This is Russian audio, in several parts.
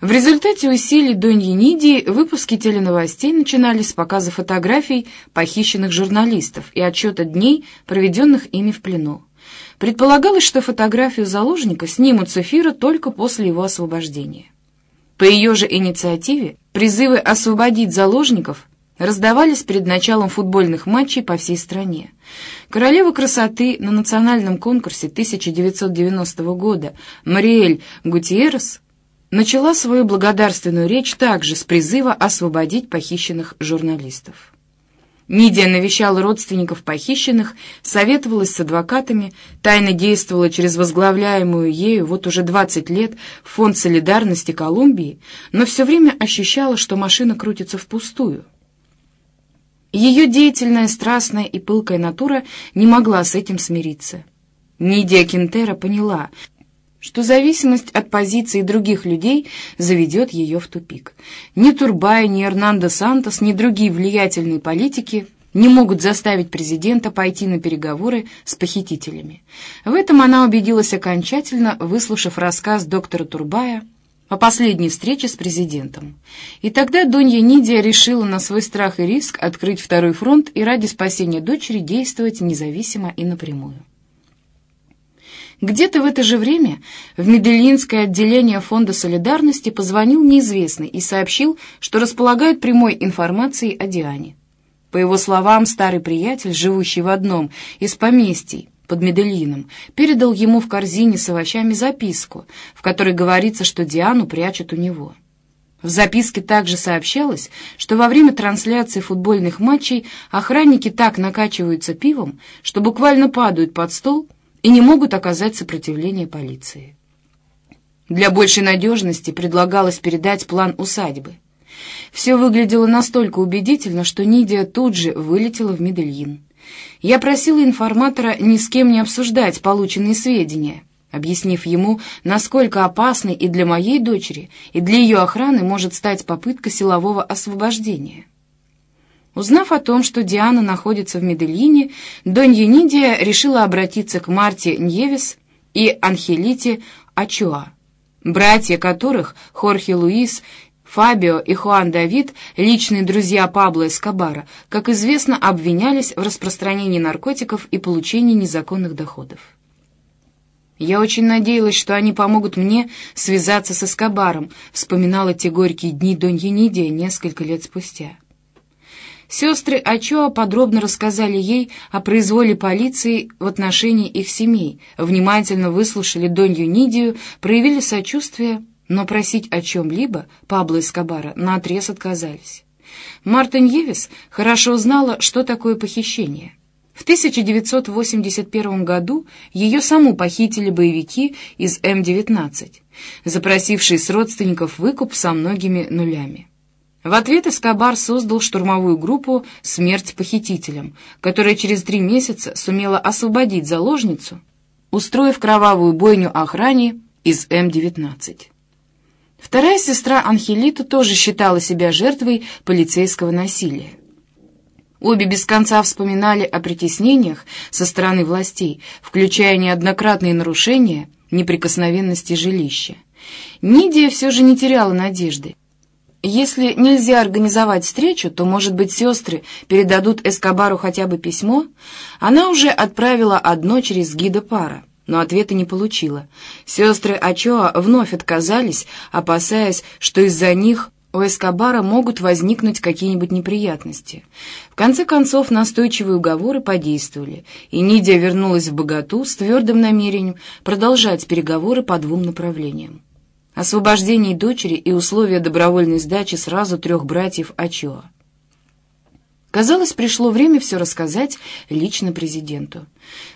В результате усилий Доньи Нидии выпуски теленовостей начинались с показа фотографий похищенных журналистов и отчета дней, проведенных ими в плену. Предполагалось, что фотографию заложника снимут с эфира только после его освобождения. По ее же инициативе призывы освободить заложников раздавались перед началом футбольных матчей по всей стране. Королева красоты на национальном конкурсе 1990 года Мариэль Гутиеррес начала свою благодарственную речь также с призыва освободить похищенных журналистов. Нидия навещала родственников похищенных, советовалась с адвокатами, тайно действовала через возглавляемую ею вот уже 20 лет Фонд солидарности Колумбии, но все время ощущала, что машина крутится впустую. Ее деятельная, страстная и пылкая натура не могла с этим смириться. Нидия Кентера поняла — что зависимость от позиции других людей заведет ее в тупик. Ни Турбай, ни Эрнандо Сантос, ни другие влиятельные политики не могут заставить президента пойти на переговоры с похитителями. В этом она убедилась окончательно, выслушав рассказ доктора Турбая о последней встрече с президентом. И тогда Донья Нидия решила на свой страх и риск открыть второй фронт и ради спасения дочери действовать независимо и напрямую. Где-то в это же время в Медельинское отделение Фонда солидарности позвонил неизвестный и сообщил, что располагает прямой информацией о Диане. По его словам, старый приятель, живущий в одном из поместий под Медельином, передал ему в корзине с овощами записку, в которой говорится, что Диану прячут у него. В записке также сообщалось, что во время трансляции футбольных матчей охранники так накачиваются пивом, что буквально падают под стол и не могут оказать сопротивление полиции. Для большей надежности предлагалось передать план усадьбы. Все выглядело настолько убедительно, что Нидия тут же вылетела в Медельин. Я просила информатора ни с кем не обсуждать полученные сведения, объяснив ему, насколько опасной и для моей дочери, и для ее охраны может стать попытка силового освобождения. Узнав о том, что Диана находится в Медельине, Донья Нидия решила обратиться к Марте Ньевис и Анхелите Ачуа, братья которых, Хорхе Луис, Фабио и Хуан Давид, личные друзья Пабло Эскобара, как известно, обвинялись в распространении наркотиков и получении незаконных доходов. «Я очень надеялась, что они помогут мне связаться с Эскобаром», вспоминала те горькие дни Донья Нидия несколько лет спустя. Сестры Ачоа подробно рассказали ей о произволе полиции в отношении их семей, внимательно выслушали Донью Нидию, проявили сочувствие, но просить о чем-либо Пабло Эскобара наотрез отказались. Марта Ньевис хорошо знала, что такое похищение. В 1981 году ее саму похитили боевики из М-19, запросившие с родственников выкуп со многими нулями. В ответ Эскобар создал штурмовую группу «Смерть похитителям», которая через три месяца сумела освободить заложницу, устроив кровавую бойню охране из М-19. Вторая сестра Анхелита тоже считала себя жертвой полицейского насилия. Обе без конца вспоминали о притеснениях со стороны властей, включая неоднократные нарушения неприкосновенности жилища. Нидия все же не теряла надежды. Если нельзя организовать встречу, то, может быть, сестры передадут Эскобару хотя бы письмо? Она уже отправила одно через гида пара, но ответа не получила. Сестры Ачоа вновь отказались, опасаясь, что из-за них у Эскобара могут возникнуть какие-нибудь неприятности. В конце концов, настойчивые уговоры подействовали, и Нидия вернулась в Богату с твердым намерением продолжать переговоры по двум направлениям освобождении дочери и условия добровольной сдачи сразу трех братьев Ачоа. Казалось, пришло время все рассказать лично президенту.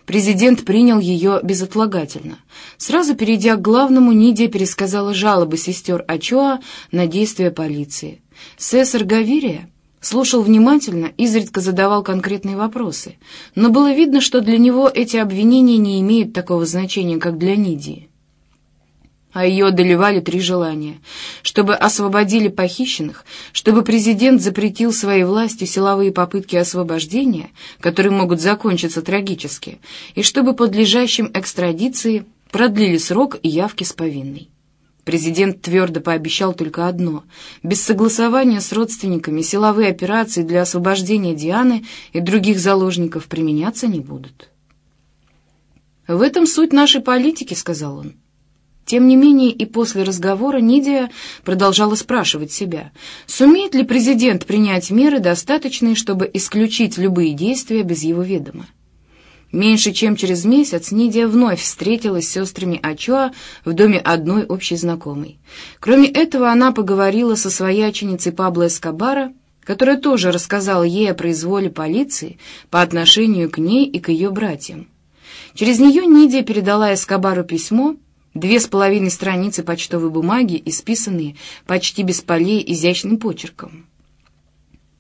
Президент принял ее безотлагательно. Сразу перейдя к главному, Нидия пересказала жалобы сестер Ачоа на действия полиции. Сесар Гавирия слушал внимательно, изредка задавал конкретные вопросы, но было видно, что для него эти обвинения не имеют такого значения, как для Нидии а ее одолевали три желания. Чтобы освободили похищенных, чтобы президент запретил своей властью силовые попытки освобождения, которые могут закончиться трагически, и чтобы подлежащим экстрадиции продлили срок явки с повинной. Президент твердо пообещал только одно — без согласования с родственниками силовые операции для освобождения Дианы и других заложников применяться не будут. «В этом суть нашей политики», — сказал он. Тем не менее, и после разговора Нидия продолжала спрашивать себя, сумеет ли президент принять меры, достаточные, чтобы исключить любые действия без его ведома. Меньше чем через месяц Нидия вновь встретилась с сестрами Ачоа в доме одной общей знакомой. Кроме этого, она поговорила со свояченицей Пабло Эскобара, которая тоже рассказала ей о произволе полиции по отношению к ней и к ее братьям. Через нее Нидия передала Эскобару письмо, две с половиной страницы почтовой бумаги, исписанные почти без полей изящным почерком.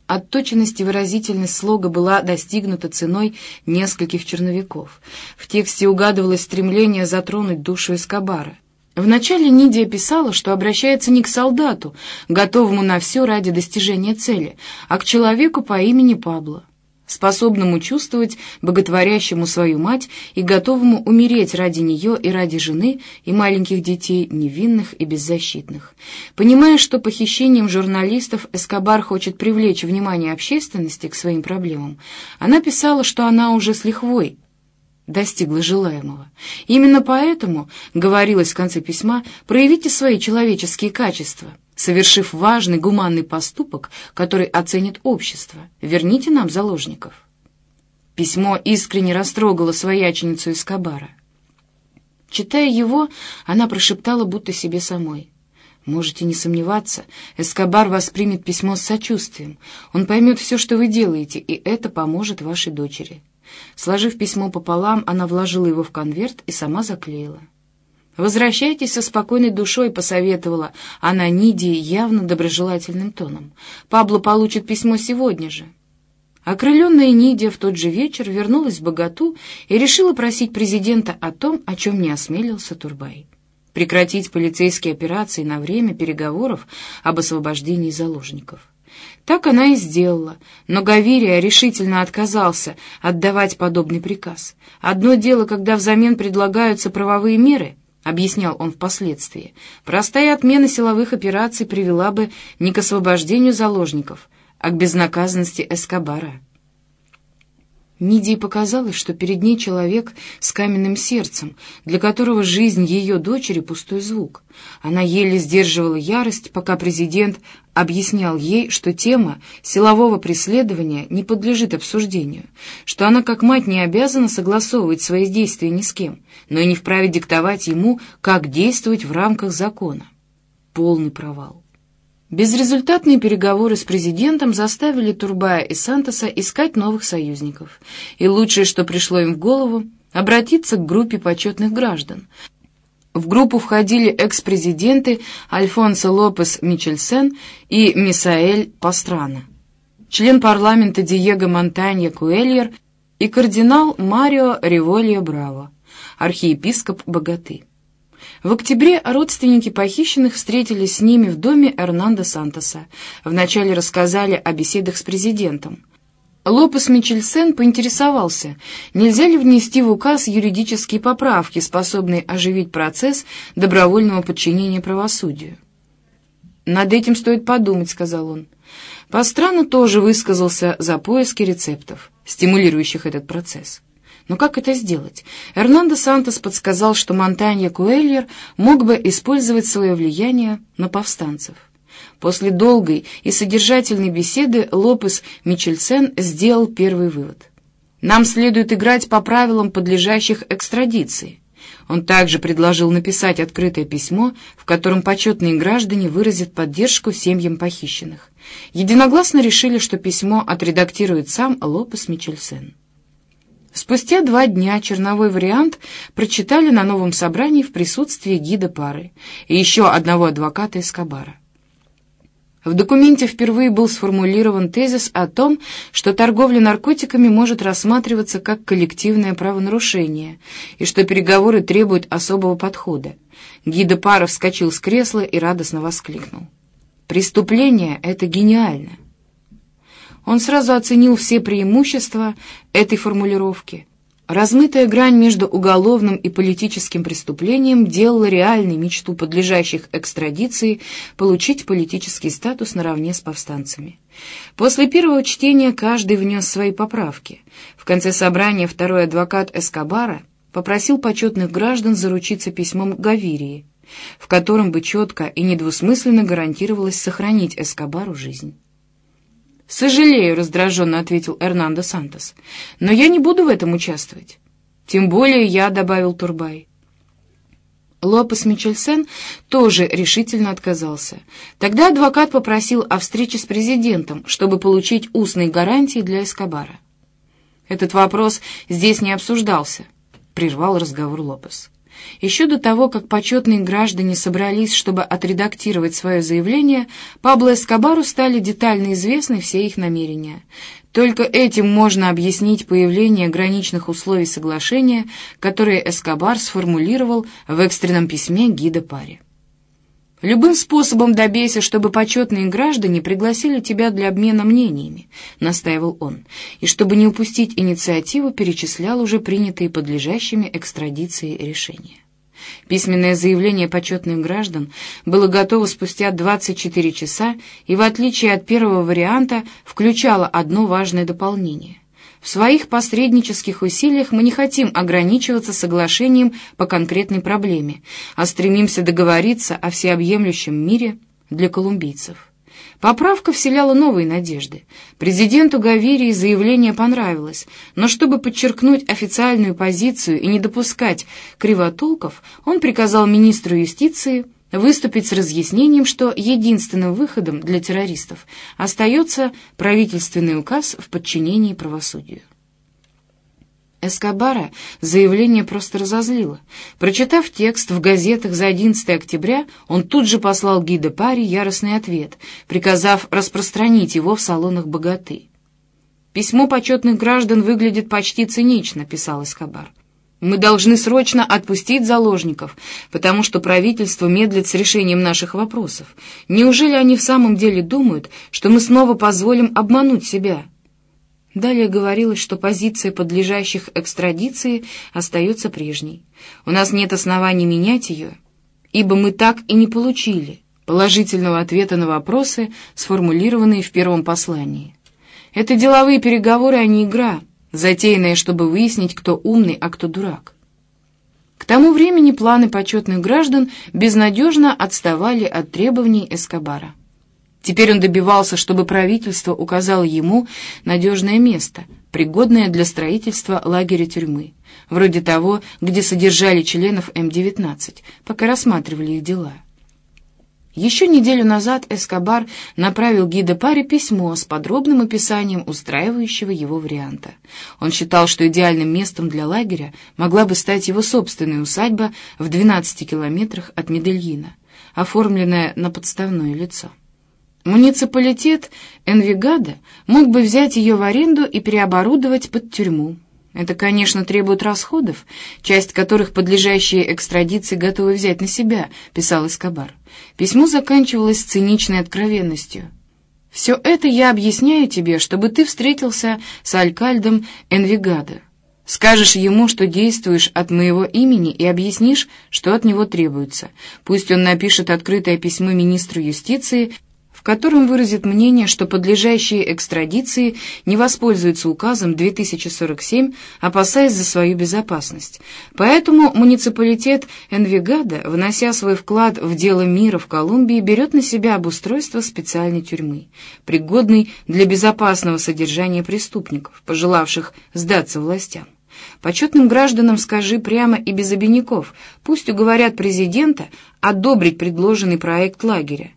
Отточенность и выразительность слога была достигнута ценой нескольких черновиков. В тексте угадывалось стремление затронуть душу Эскобара. Вначале Нидия писала, что обращается не к солдату, готовому на все ради достижения цели, а к человеку по имени Пабло способному чувствовать, боготворящему свою мать и готовому умереть ради нее и ради жены и маленьких детей, невинных и беззащитных. Понимая, что похищением журналистов Эскобар хочет привлечь внимание общественности к своим проблемам, она писала, что она уже с лихвой достигла желаемого. Именно поэтому, говорилось в конце письма, проявите свои человеческие качества — совершив важный гуманный поступок, который оценит общество. Верните нам заложников». Письмо искренне растрогало свояченицу из Кабара. Читая его, она прошептала будто себе самой. «Можете не сомневаться, Эскобар воспримет письмо с сочувствием. Он поймет все, что вы делаете, и это поможет вашей дочери». Сложив письмо пополам, она вложила его в конверт и сама заклеила. «Возвращайтесь со спокойной душой», — посоветовала она Нидии явно доброжелательным тоном. «Пабло получит письмо сегодня же». Окрыленная Нидия в тот же вечер вернулась в Богату и решила просить президента о том, о чем не осмелился Турбай. Прекратить полицейские операции на время переговоров об освобождении заложников. Так она и сделала, но Гавирия решительно отказался отдавать подобный приказ. Одно дело, когда взамен предлагаются правовые меры —— объяснял он впоследствии, «простая отмена силовых операций привела бы не к освобождению заложников, а к безнаказанности Эскобара». Нидии показалось, что перед ней человек с каменным сердцем, для которого жизнь ее дочери — пустой звук. Она еле сдерживала ярость, пока президент объяснял ей, что тема силового преследования не подлежит обсуждению, что она как мать не обязана согласовывать свои действия ни с кем, но и не вправе диктовать ему, как действовать в рамках закона. Полный провал. Безрезультатные переговоры с президентом заставили Турбая и Сантоса искать новых союзников, и лучшее, что пришло им в голову, обратиться к группе почетных граждан. В группу входили экс-президенты Альфонсо Лопес Мичельсен и Мисаэль Пастрана, член парламента Диего Монтанья Куэльер и кардинал Марио Револьо Браво, архиепископ Богаты. В октябре родственники похищенных встретились с ними в доме Эрнандо Сантоса. Вначале рассказали о беседах с президентом. Лопес Мичельсен поинтересовался, нельзя ли внести в указ юридические поправки, способные оживить процесс добровольного подчинения правосудию. «Над этим стоит подумать», — сказал он. Пастрана тоже высказался за поиски рецептов, стимулирующих этот процесс. Но как это сделать? Эрнандо Сантос подсказал, что Монтанья Куэльер мог бы использовать свое влияние на повстанцев. После долгой и содержательной беседы Лопес Мичельсен сделал первый вывод. «Нам следует играть по правилам, подлежащих экстрадиции». Он также предложил написать открытое письмо, в котором почетные граждане выразят поддержку семьям похищенных. Единогласно решили, что письмо отредактирует сам Лопес Мичельсен. Спустя два дня черновой вариант прочитали на новом собрании в присутствии гида пары и еще одного адвоката из Кабара. В документе впервые был сформулирован тезис о том, что торговля наркотиками может рассматриваться как коллективное правонарушение и что переговоры требуют особого подхода. Гида пара вскочил с кресла и радостно воскликнул. «Преступление — это гениально!» Он сразу оценил все преимущества этой формулировки. Размытая грань между уголовным и политическим преступлением делала реальной мечту подлежащих экстрадиции получить политический статус наравне с повстанцами. После первого чтения каждый внес свои поправки. В конце собрания второй адвокат Эскобара попросил почетных граждан заручиться письмом Гавирии, в котором бы четко и недвусмысленно гарантировалось сохранить Эскобару жизнь. «Сожалею», — раздраженно ответил Эрнандо Сантос, — «но я не буду в этом участвовать». «Тем более я», — добавил Турбай. Лопес Мичельсен тоже решительно отказался. Тогда адвокат попросил о встрече с президентом, чтобы получить устные гарантии для Эскобара. «Этот вопрос здесь не обсуждался», — прервал разговор Лопес. Еще до того, как почетные граждане собрались, чтобы отредактировать свое заявление, Пабло Эскобару стали детально известны все их намерения. Только этим можно объяснить появление граничных условий соглашения, которые Эскобар сформулировал в экстренном письме гида паре. «Любым способом добейся, чтобы почетные граждане пригласили тебя для обмена мнениями», — настаивал он, и чтобы не упустить инициативу, перечислял уже принятые подлежащими экстрадиции решения. Письменное заявление почетных граждан было готово спустя 24 часа и, в отличие от первого варианта, включало одно важное дополнение. В своих посреднических усилиях мы не хотим ограничиваться соглашением по конкретной проблеме, а стремимся договориться о всеобъемлющем мире для колумбийцев. Поправка вселяла новые надежды. Президенту Гавирии заявление понравилось, но чтобы подчеркнуть официальную позицию и не допускать кривотолков, он приказал министру юстиции выступить с разъяснением, что единственным выходом для террористов остается правительственный указ в подчинении правосудию. Эскобара заявление просто разозлило. Прочитав текст в газетах за 11 октября, он тут же послал гида паре яростный ответ, приказав распространить его в салонах богаты. «Письмо почетных граждан выглядит почти цинично», — писал Эскобар. Мы должны срочно отпустить заложников, потому что правительство медлит с решением наших вопросов. Неужели они в самом деле думают, что мы снова позволим обмануть себя?» Далее говорилось, что позиция подлежащих экстрадиции остается прежней. У нас нет оснований менять ее, ибо мы так и не получили положительного ответа на вопросы, сформулированные в первом послании. Это деловые переговоры, а не игра — затеянное, чтобы выяснить, кто умный, а кто дурак. К тому времени планы почетных граждан безнадежно отставали от требований Эскобара. Теперь он добивался, чтобы правительство указало ему надежное место, пригодное для строительства лагеря тюрьмы, вроде того, где содержали членов М-19, пока рассматривали их дела. Еще неделю назад Эскобар направил гида паре письмо с подробным описанием устраивающего его варианта. Он считал, что идеальным местом для лагеря могла бы стать его собственная усадьба в 12 километрах от Медельина, оформленная на подставное лицо. Муниципалитет Энвигада мог бы взять ее в аренду и переоборудовать под тюрьму, это, конечно, требует расходов, часть которых подлежащие экстрадиции готовы взять на себя, писал Эскобар. Письмо заканчивалось циничной откровенностью. «Все это я объясняю тебе, чтобы ты встретился с Алькальдом Энвигадо. Скажешь ему, что действуешь от моего имени и объяснишь, что от него требуется. Пусть он напишет открытое письмо министру юстиции в котором выразит мнение, что подлежащие экстрадиции не воспользуются указом 2047, опасаясь за свою безопасность. Поэтому муниципалитет Энвигада, внося свой вклад в дело мира в Колумбии, берет на себя обустройство специальной тюрьмы, пригодной для безопасного содержания преступников, пожелавших сдаться властям. Почетным гражданам скажи прямо и без обиняков, пусть уговорят президента одобрить предложенный проект лагеря.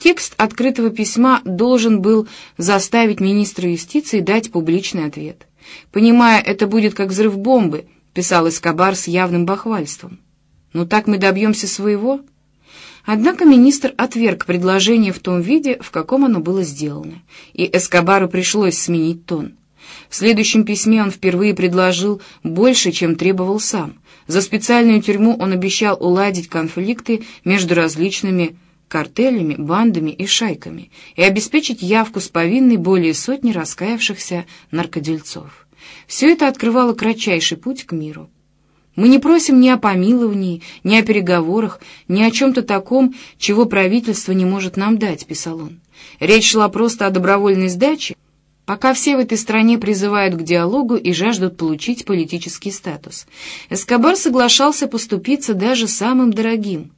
Текст открытого письма должен был заставить министра юстиции дать публичный ответ. «Понимая, это будет как взрыв бомбы», — писал Эскобар с явным бахвальством. «Ну так мы добьемся своего?» Однако министр отверг предложение в том виде, в каком оно было сделано, и Эскобару пришлось сменить тон. В следующем письме он впервые предложил больше, чем требовал сам. За специальную тюрьму он обещал уладить конфликты между различными картелями, бандами и шайками и обеспечить явку с повинной более сотни раскаявшихся наркодельцов. Все это открывало кратчайший путь к миру. Мы не просим ни о помиловании, ни о переговорах, ни о чем-то таком, чего правительство не может нам дать, писал он. Речь шла просто о добровольной сдаче, пока все в этой стране призывают к диалогу и жаждут получить политический статус. Эскобар соглашался поступиться даже самым дорогим.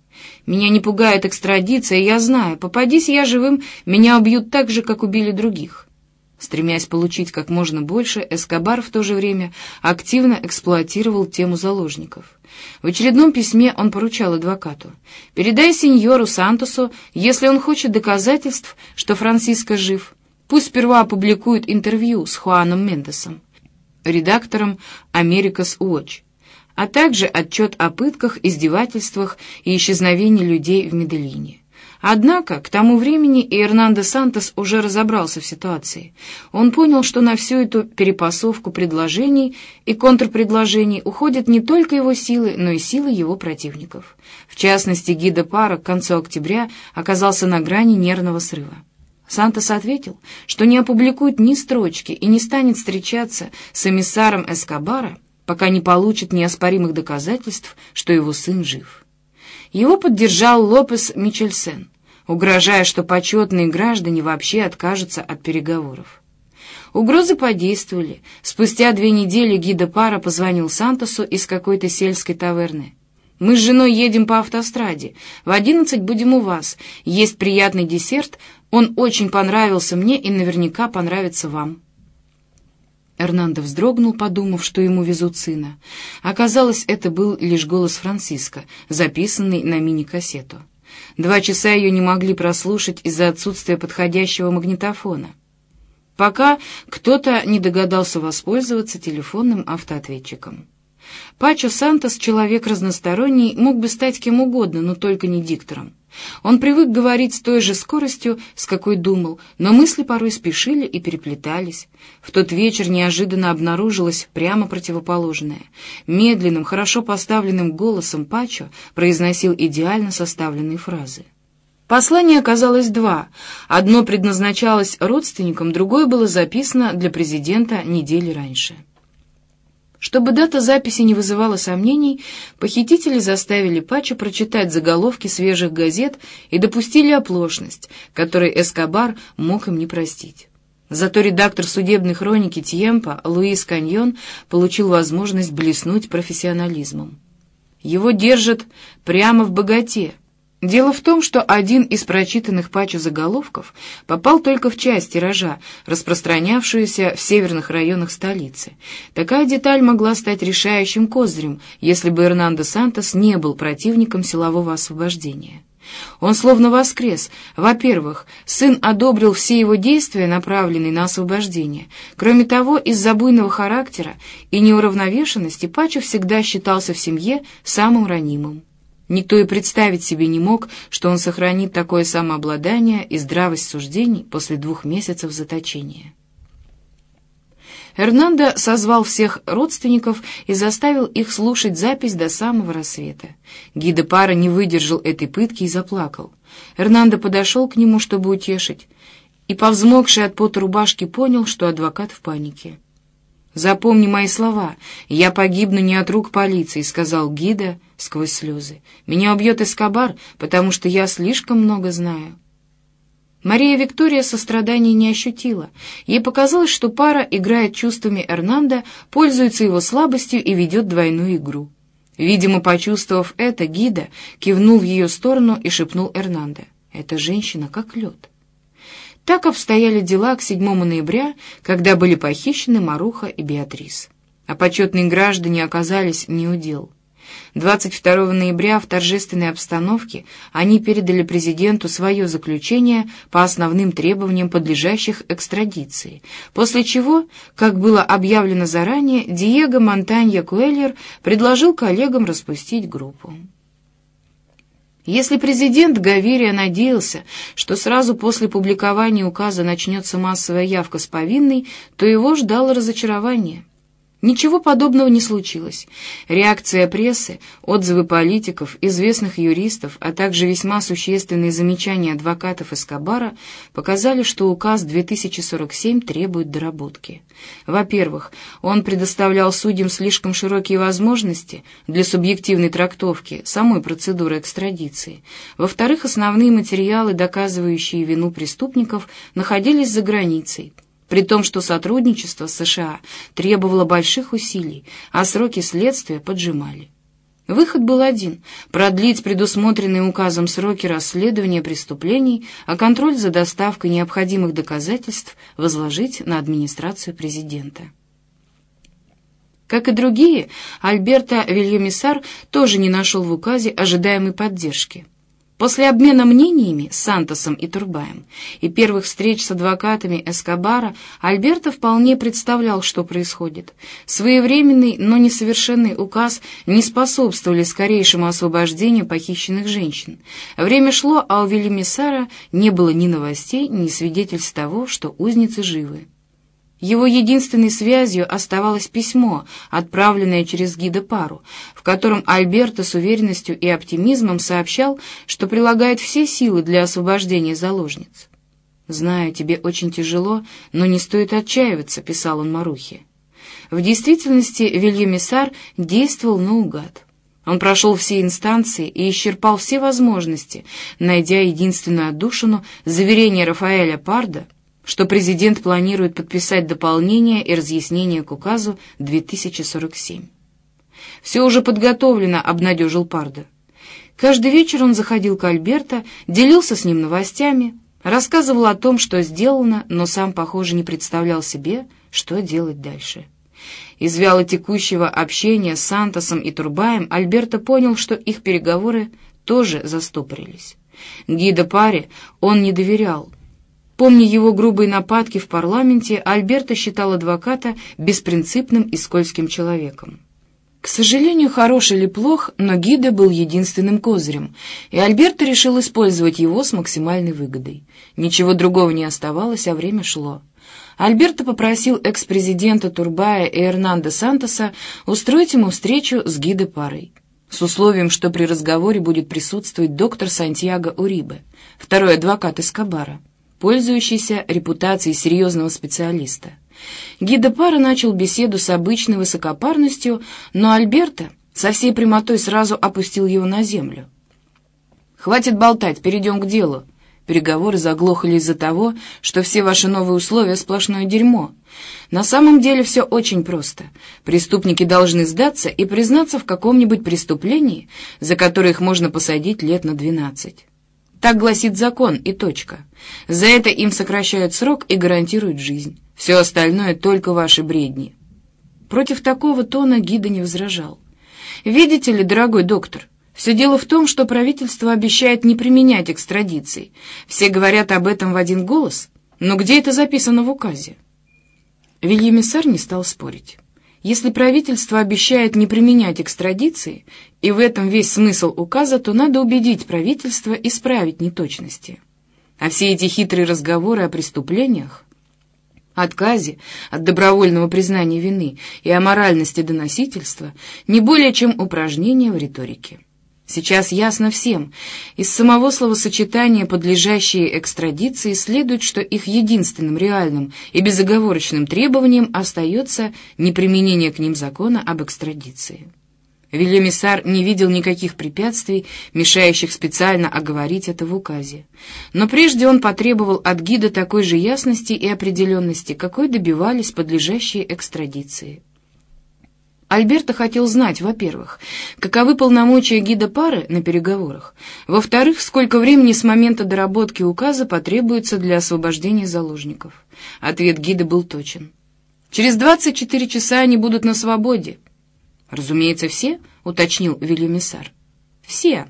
«Меня не пугает экстрадиция, я знаю, попадись я живым, меня убьют так же, как убили других». Стремясь получить как можно больше, Эскобар в то же время активно эксплуатировал тему заложников. В очередном письме он поручал адвокату. «Передай сеньору Сантосу, если он хочет доказательств, что Франциско жив, пусть сперва опубликует интервью с Хуаном Мендесом, редактором «Америкас Уотч», а также отчет о пытках, издевательствах и исчезновении людей в Медельине. Однако к тому времени и Эрнандо Сантос уже разобрался в ситуации. Он понял, что на всю эту перепасовку предложений и контрпредложений уходят не только его силы, но и силы его противников. В частности, гида пара к концу октября оказался на грани нервного срыва. Сантос ответил, что не опубликует ни строчки и не станет встречаться с эмиссаром Эскобара, пока не получит неоспоримых доказательств, что его сын жив. Его поддержал Лопес Мичельсен угрожая, что почетные граждане вообще откажутся от переговоров. Угрозы подействовали. Спустя две недели гида пара позвонил Сантосу из какой-то сельской таверны. «Мы с женой едем по автостраде. В одиннадцать будем у вас. Есть приятный десерт. Он очень понравился мне и наверняка понравится вам». Эрнандо вздрогнул, подумав, что ему везут сына. Оказалось, это был лишь голос Франциска, записанный на мини-кассету. Два часа ее не могли прослушать из-за отсутствия подходящего магнитофона, пока кто-то не догадался воспользоваться телефонным автоответчиком. Пачо Сантос, человек разносторонний, мог бы стать кем угодно, но только не диктором. Он привык говорить с той же скоростью, с какой думал, но мысли порой спешили и переплетались. В тот вечер неожиданно обнаружилось прямо противоположное. Медленным, хорошо поставленным голосом Пачо произносил идеально составленные фразы. Послание оказалось два. Одно предназначалось родственникам, другое было записано для президента недели раньше. Чтобы дата записи не вызывала сомнений, похитители заставили Пачо прочитать заголовки свежих газет и допустили оплошность, которой Эскобар мог им не простить. Зато редактор судебной хроники Тьемпа Луис Каньон получил возможность блеснуть профессионализмом. Его держат прямо в богате, Дело в том, что один из прочитанных Пачо заголовков попал только в часть тиража, распространявшуюся в северных районах столицы. Такая деталь могла стать решающим козырем, если бы Эрнандо Сантос не был противником силового освобождения. Он словно воскрес. Во-первых, сын одобрил все его действия, направленные на освобождение. Кроме того, из-за буйного характера и неуравновешенности Пачо всегда считался в семье самым ранимым. Никто и представить себе не мог, что он сохранит такое самообладание и здравость суждений после двух месяцев заточения. Эрнандо созвал всех родственников и заставил их слушать запись до самого рассвета. Гида пара не выдержал этой пытки и заплакал. Эрнандо подошел к нему, чтобы утешить, и, повзмокший от пота рубашки, понял, что адвокат в панике. «Запомни мои слова. Я погибну не от рук полиции», — сказал Гида сквозь слезы. «Меня убьет Эскобар, потому что я слишком много знаю». Мария Виктория сострадания не ощутила. Ей показалось, что пара играет чувствами Эрнанда, пользуется его слабостью и ведет двойную игру. Видимо, почувствовав это, Гида кивнул в ее сторону и шепнул Эрнанда. «Эта женщина как лед». Так обстояли дела к 7 ноября, когда были похищены Маруха и Беатрис. А почетные граждане оказались не у дел. 22 ноября в торжественной обстановке они передали президенту свое заключение по основным требованиям подлежащих экстрадиции, после чего, как было объявлено заранее, Диего Монтанья Куэллер предложил коллегам распустить группу. Если президент Гавирия надеялся, что сразу после публикования указа начнется массовая явка с повинной, то его ждало разочарование. Ничего подобного не случилось. Реакция прессы, отзывы политиков, известных юристов, а также весьма существенные замечания адвокатов Эскобара показали, что указ 2047 требует доработки. Во-первых, он предоставлял судьям слишком широкие возможности для субъективной трактовки самой процедуры экстрадиции. Во-вторых, основные материалы, доказывающие вину преступников, находились за границей при том, что сотрудничество с США требовало больших усилий, а сроки следствия поджимали. Выход был один — продлить предусмотренные указом сроки расследования преступлений, а контроль за доставкой необходимых доказательств возложить на администрацию президента. Как и другие, Альберто Вильямисар тоже не нашел в указе ожидаемой поддержки. После обмена мнениями с Сантосом и Турбаем и первых встреч с адвокатами Эскобара Альберто вполне представлял, что происходит. Своевременный, но несовершенный указ не способствовали скорейшему освобождению похищенных женщин. Время шло, а у Велимисара не было ни новостей, ни свидетельств того, что узницы живы. Его единственной связью оставалось письмо, отправленное через гида Пару, в котором Альберто с уверенностью и оптимизмом сообщал, что прилагает все силы для освобождения заложниц. «Знаю, тебе очень тяжело, но не стоит отчаиваться», — писал он Марухе. В действительности Вильямисар действовал наугад. Он прошел все инстанции и исчерпал все возможности, найдя единственную отдушину заверение Рафаэля Парда — что президент планирует подписать дополнение и разъяснение к указу 2047. «Все уже подготовлено», — обнадежил Парда. Каждый вечер он заходил к Альберто, делился с ним новостями, рассказывал о том, что сделано, но сам, похоже, не представлял себе, что делать дальше. Из вялотекущего общения с Сантосом и Турбаем Альберто понял, что их переговоры тоже застопорились. Гида паре он не доверял, Помня его грубые нападки в парламенте, Альберто считал адвоката беспринципным и скользким человеком. К сожалению, хорош или плох, но Гида был единственным козырем, и Альберто решил использовать его с максимальной выгодой. Ничего другого не оставалось, а время шло. Альберто попросил экс-президента Турбая и Эрнандо Сантоса устроить ему встречу с Гидо парой, с условием, что при разговоре будет присутствовать доктор Сантьяго Урибе, второй адвокат Эскобара пользующийся репутацией серьезного специалиста. Гида Пара начал беседу с обычной высокопарностью, но Альберто со всей прямотой сразу опустил его на землю. «Хватит болтать, перейдем к делу. Переговоры заглохли из-за того, что все ваши новые условия — сплошное дерьмо. На самом деле все очень просто. Преступники должны сдаться и признаться в каком-нибудь преступлении, за которое их можно посадить лет на двенадцать. Так гласит закон и точка. За это им сокращают срок и гарантируют жизнь. Все остальное только ваши бредни. Против такого тона гида не возражал. Видите ли, дорогой доктор, все дело в том, что правительство обещает не применять экстрадиции. Все говорят об этом в один голос, но где это записано в указе? Вильямисар не стал спорить. Если правительство обещает не применять экстрадиции, и в этом весь смысл указа, то надо убедить правительство исправить неточности. А все эти хитрые разговоры о преступлениях, отказе от добровольного признания вины и о моральности доносительства не более чем упражнение в риторике. Сейчас ясно всем, из самого словосочетания «подлежащие экстрадиции» следует, что их единственным реальным и безоговорочным требованием остается неприменение к ним закона об экстрадиции. Вильямисар не видел никаких препятствий, мешающих специально оговорить это в указе. Но прежде он потребовал от гида такой же ясности и определенности, какой добивались подлежащие экстрадиции. Альберто хотел знать, во-первых, каковы полномочия гида пары на переговорах, во-вторых, сколько времени с момента доработки указа потребуется для освобождения заложников. Ответ гида был точен. «Через 24 часа они будут на свободе». «Разумеется, все?» — уточнил Вильямисар. «Все».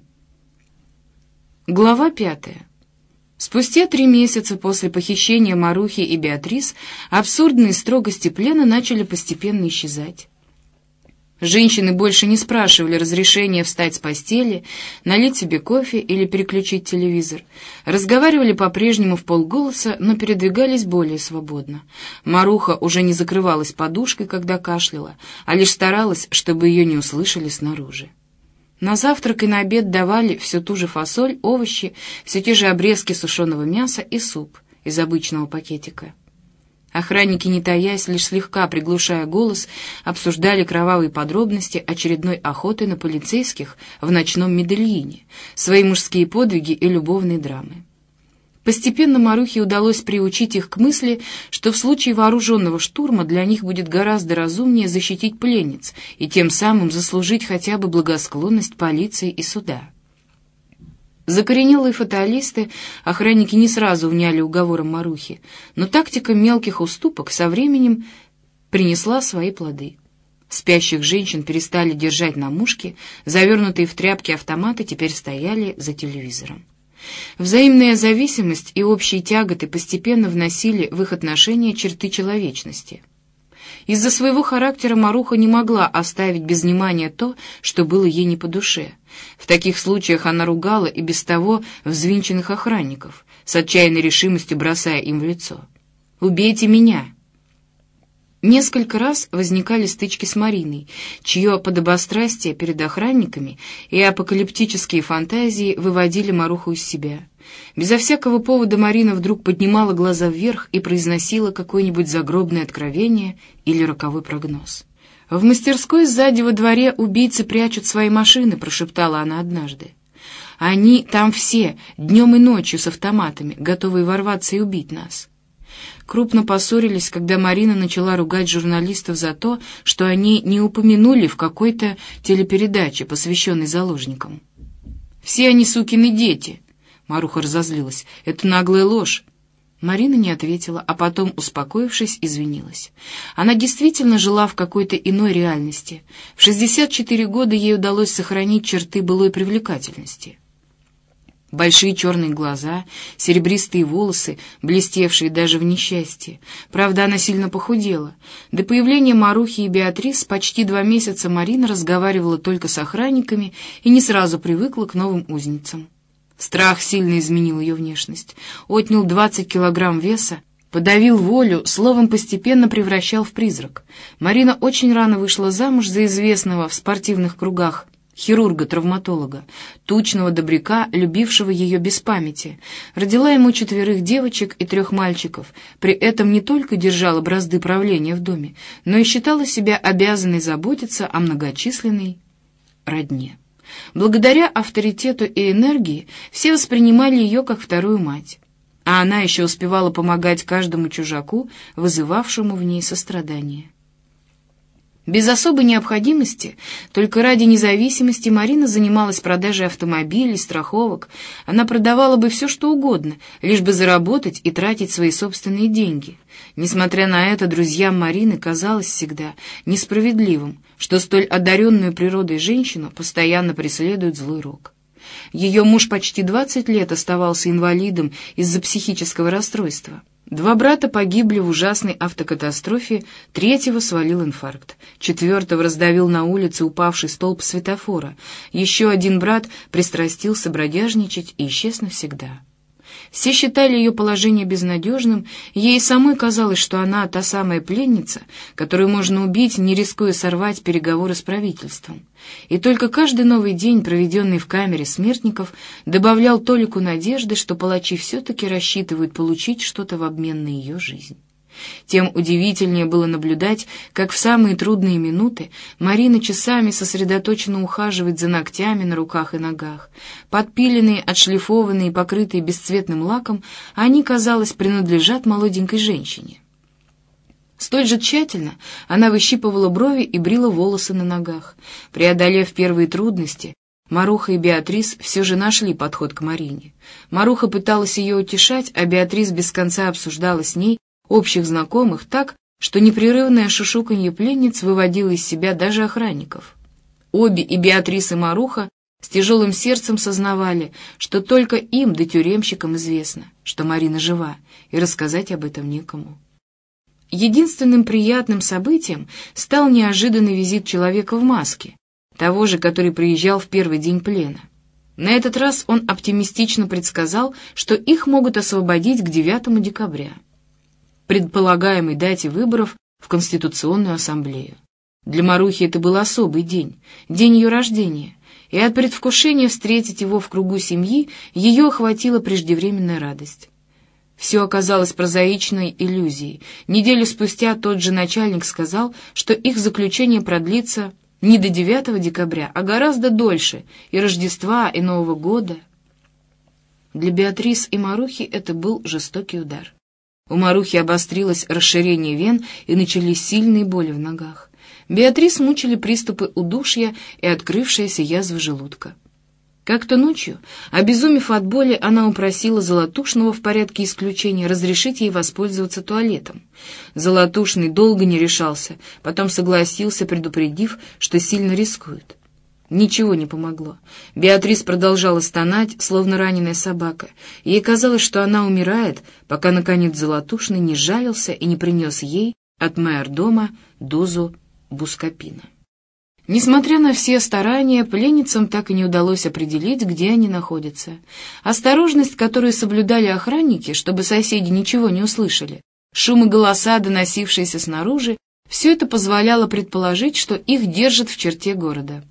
Глава пятая. Спустя три месяца после похищения Марухи и Беатрис абсурдные строгости плена начали постепенно исчезать. Женщины больше не спрашивали разрешения встать с постели, налить себе кофе или переключить телевизор. Разговаривали по-прежнему в полголоса, но передвигались более свободно. Маруха уже не закрывалась подушкой, когда кашляла, а лишь старалась, чтобы ее не услышали снаружи. На завтрак и на обед давали всю ту же фасоль, овощи, все те же обрезки сушеного мяса и суп из обычного пакетика. Охранники, не таясь, лишь слегка приглушая голос, обсуждали кровавые подробности очередной охоты на полицейских в ночном Медельине, свои мужские подвиги и любовные драмы. Постепенно Марухе удалось приучить их к мысли, что в случае вооруженного штурма для них будет гораздо разумнее защитить пленниц и тем самым заслужить хотя бы благосклонность полиции и суда. Закоренелые фаталисты охранники не сразу вняли уговорам Марухи, но тактика мелких уступок со временем принесла свои плоды. Спящих женщин перестали держать на мушке, завернутые в тряпки автоматы теперь стояли за телевизором. Взаимная зависимость и общие тяготы постепенно вносили в их отношения черты человечности — из-за своего характера Маруха не могла оставить без внимания то, что было ей не по душе. В таких случаях она ругала и без того взвинченных охранников, с отчаянной решимостью бросая им в лицо. «Убейте меня!» Несколько раз возникали стычки с Мариной, чье подобострастие перед охранниками и апокалиптические фантазии выводили Маруху из себя. Безо всякого повода Марина вдруг поднимала глаза вверх и произносила какое-нибудь загробное откровение или роковой прогноз. «В мастерской сзади во дворе убийцы прячут свои машины», — прошептала она однажды. «Они там все, днем и ночью с автоматами, готовые ворваться и убить нас». Крупно поссорились, когда Марина начала ругать журналистов за то, что они не упомянули в какой-то телепередаче, посвященной заложникам. «Все они сукины дети», Маруха разозлилась. «Это наглая ложь!» Марина не ответила, а потом, успокоившись, извинилась. Она действительно жила в какой-то иной реальности. В 64 года ей удалось сохранить черты былой привлекательности. Большие черные глаза, серебристые волосы, блестевшие даже в несчастье. Правда, она сильно похудела. До появления Марухи и Беатрис почти два месяца Марина разговаривала только с охранниками и не сразу привыкла к новым узницам. Страх сильно изменил ее внешность, отнял 20 килограмм веса, подавил волю, словом, постепенно превращал в призрак. Марина очень рано вышла замуж за известного в спортивных кругах хирурга-травматолога, тучного добряка, любившего ее без памяти. Родила ему четверых девочек и трех мальчиков, при этом не только держала бразды правления в доме, но и считала себя обязанной заботиться о многочисленной родне. Благодаря авторитету и энергии все воспринимали ее как вторую мать, а она еще успевала помогать каждому чужаку, вызывавшему в ней сострадание. Без особой необходимости, только ради независимости Марина занималась продажей автомобилей, страховок. Она продавала бы все, что угодно, лишь бы заработать и тратить свои собственные деньги. Несмотря на это, друзьям Марины казалось всегда несправедливым, что столь одаренную природой женщину постоянно преследует злой рок. Ее муж почти 20 лет оставался инвалидом из-за психического расстройства. Два брата погибли в ужасной автокатастрофе, третьего свалил инфаркт, четвертого раздавил на улице упавший столб светофора, еще один брат пристрастился бродяжничать и исчез навсегда. Все считали ее положение безнадежным, ей самой казалось, что она та самая пленница, которую можно убить, не рискуя сорвать переговоры с правительством. И только каждый новый день, проведенный в камере смертников, добавлял толику надежды, что палачи все-таки рассчитывают получить что-то в обмен на ее жизнь. Тем удивительнее было наблюдать, как в самые трудные минуты Марина часами сосредоточенно ухаживает за ногтями на руках и ногах. Подпиленные, отшлифованные, покрытые бесцветным лаком, они, казалось, принадлежат молоденькой женщине. Столь же тщательно она выщипывала брови и брила волосы на ногах. Преодолев первые трудности, Маруха и Беатрис все же нашли подход к Марине. Маруха пыталась ее утешать, а Беатрис без конца обсуждала с ней общих знакомых так, что непрерывное шушуканье пленниц выводило из себя даже охранников. Обе, и Беатрис, и Маруха, с тяжелым сердцем сознавали, что только им да тюремщикам известно, что Марина жива, и рассказать об этом некому. Единственным приятным событием стал неожиданный визит человека в маске, того же, который приезжал в первый день плена. На этот раз он оптимистично предсказал, что их могут освободить к 9 декабря, предполагаемой дате выборов в Конституционную ассамблею. Для Марухи это был особый день, день ее рождения, и от предвкушения встретить его в кругу семьи ее охватила преждевременная радость. Все оказалось прозаичной иллюзией. Неделю спустя тот же начальник сказал, что их заключение продлится не до 9 декабря, а гораздо дольше, и Рождества, и Нового года. Для Беатрис и Марухи это был жестокий удар. У Марухи обострилось расширение вен и начались сильные боли в ногах. Беатрис мучили приступы удушья и открывшаяся язва желудка. Как-то ночью, обезумев от боли, она упросила Золотушного в порядке исключения разрешить ей воспользоваться туалетом. Золотушный долго не решался, потом согласился, предупредив, что сильно рискует. Ничего не помогло. Беатрис продолжала стонать, словно раненая собака. Ей казалось, что она умирает, пока, наконец, Золотушный не жалился и не принес ей от дома дозу бускопина. Несмотря на все старания, пленницам так и не удалось определить, где они находятся. Осторожность, которую соблюдали охранники, чтобы соседи ничего не услышали, шум и голоса, доносившиеся снаружи, все это позволяло предположить, что их держат в черте города.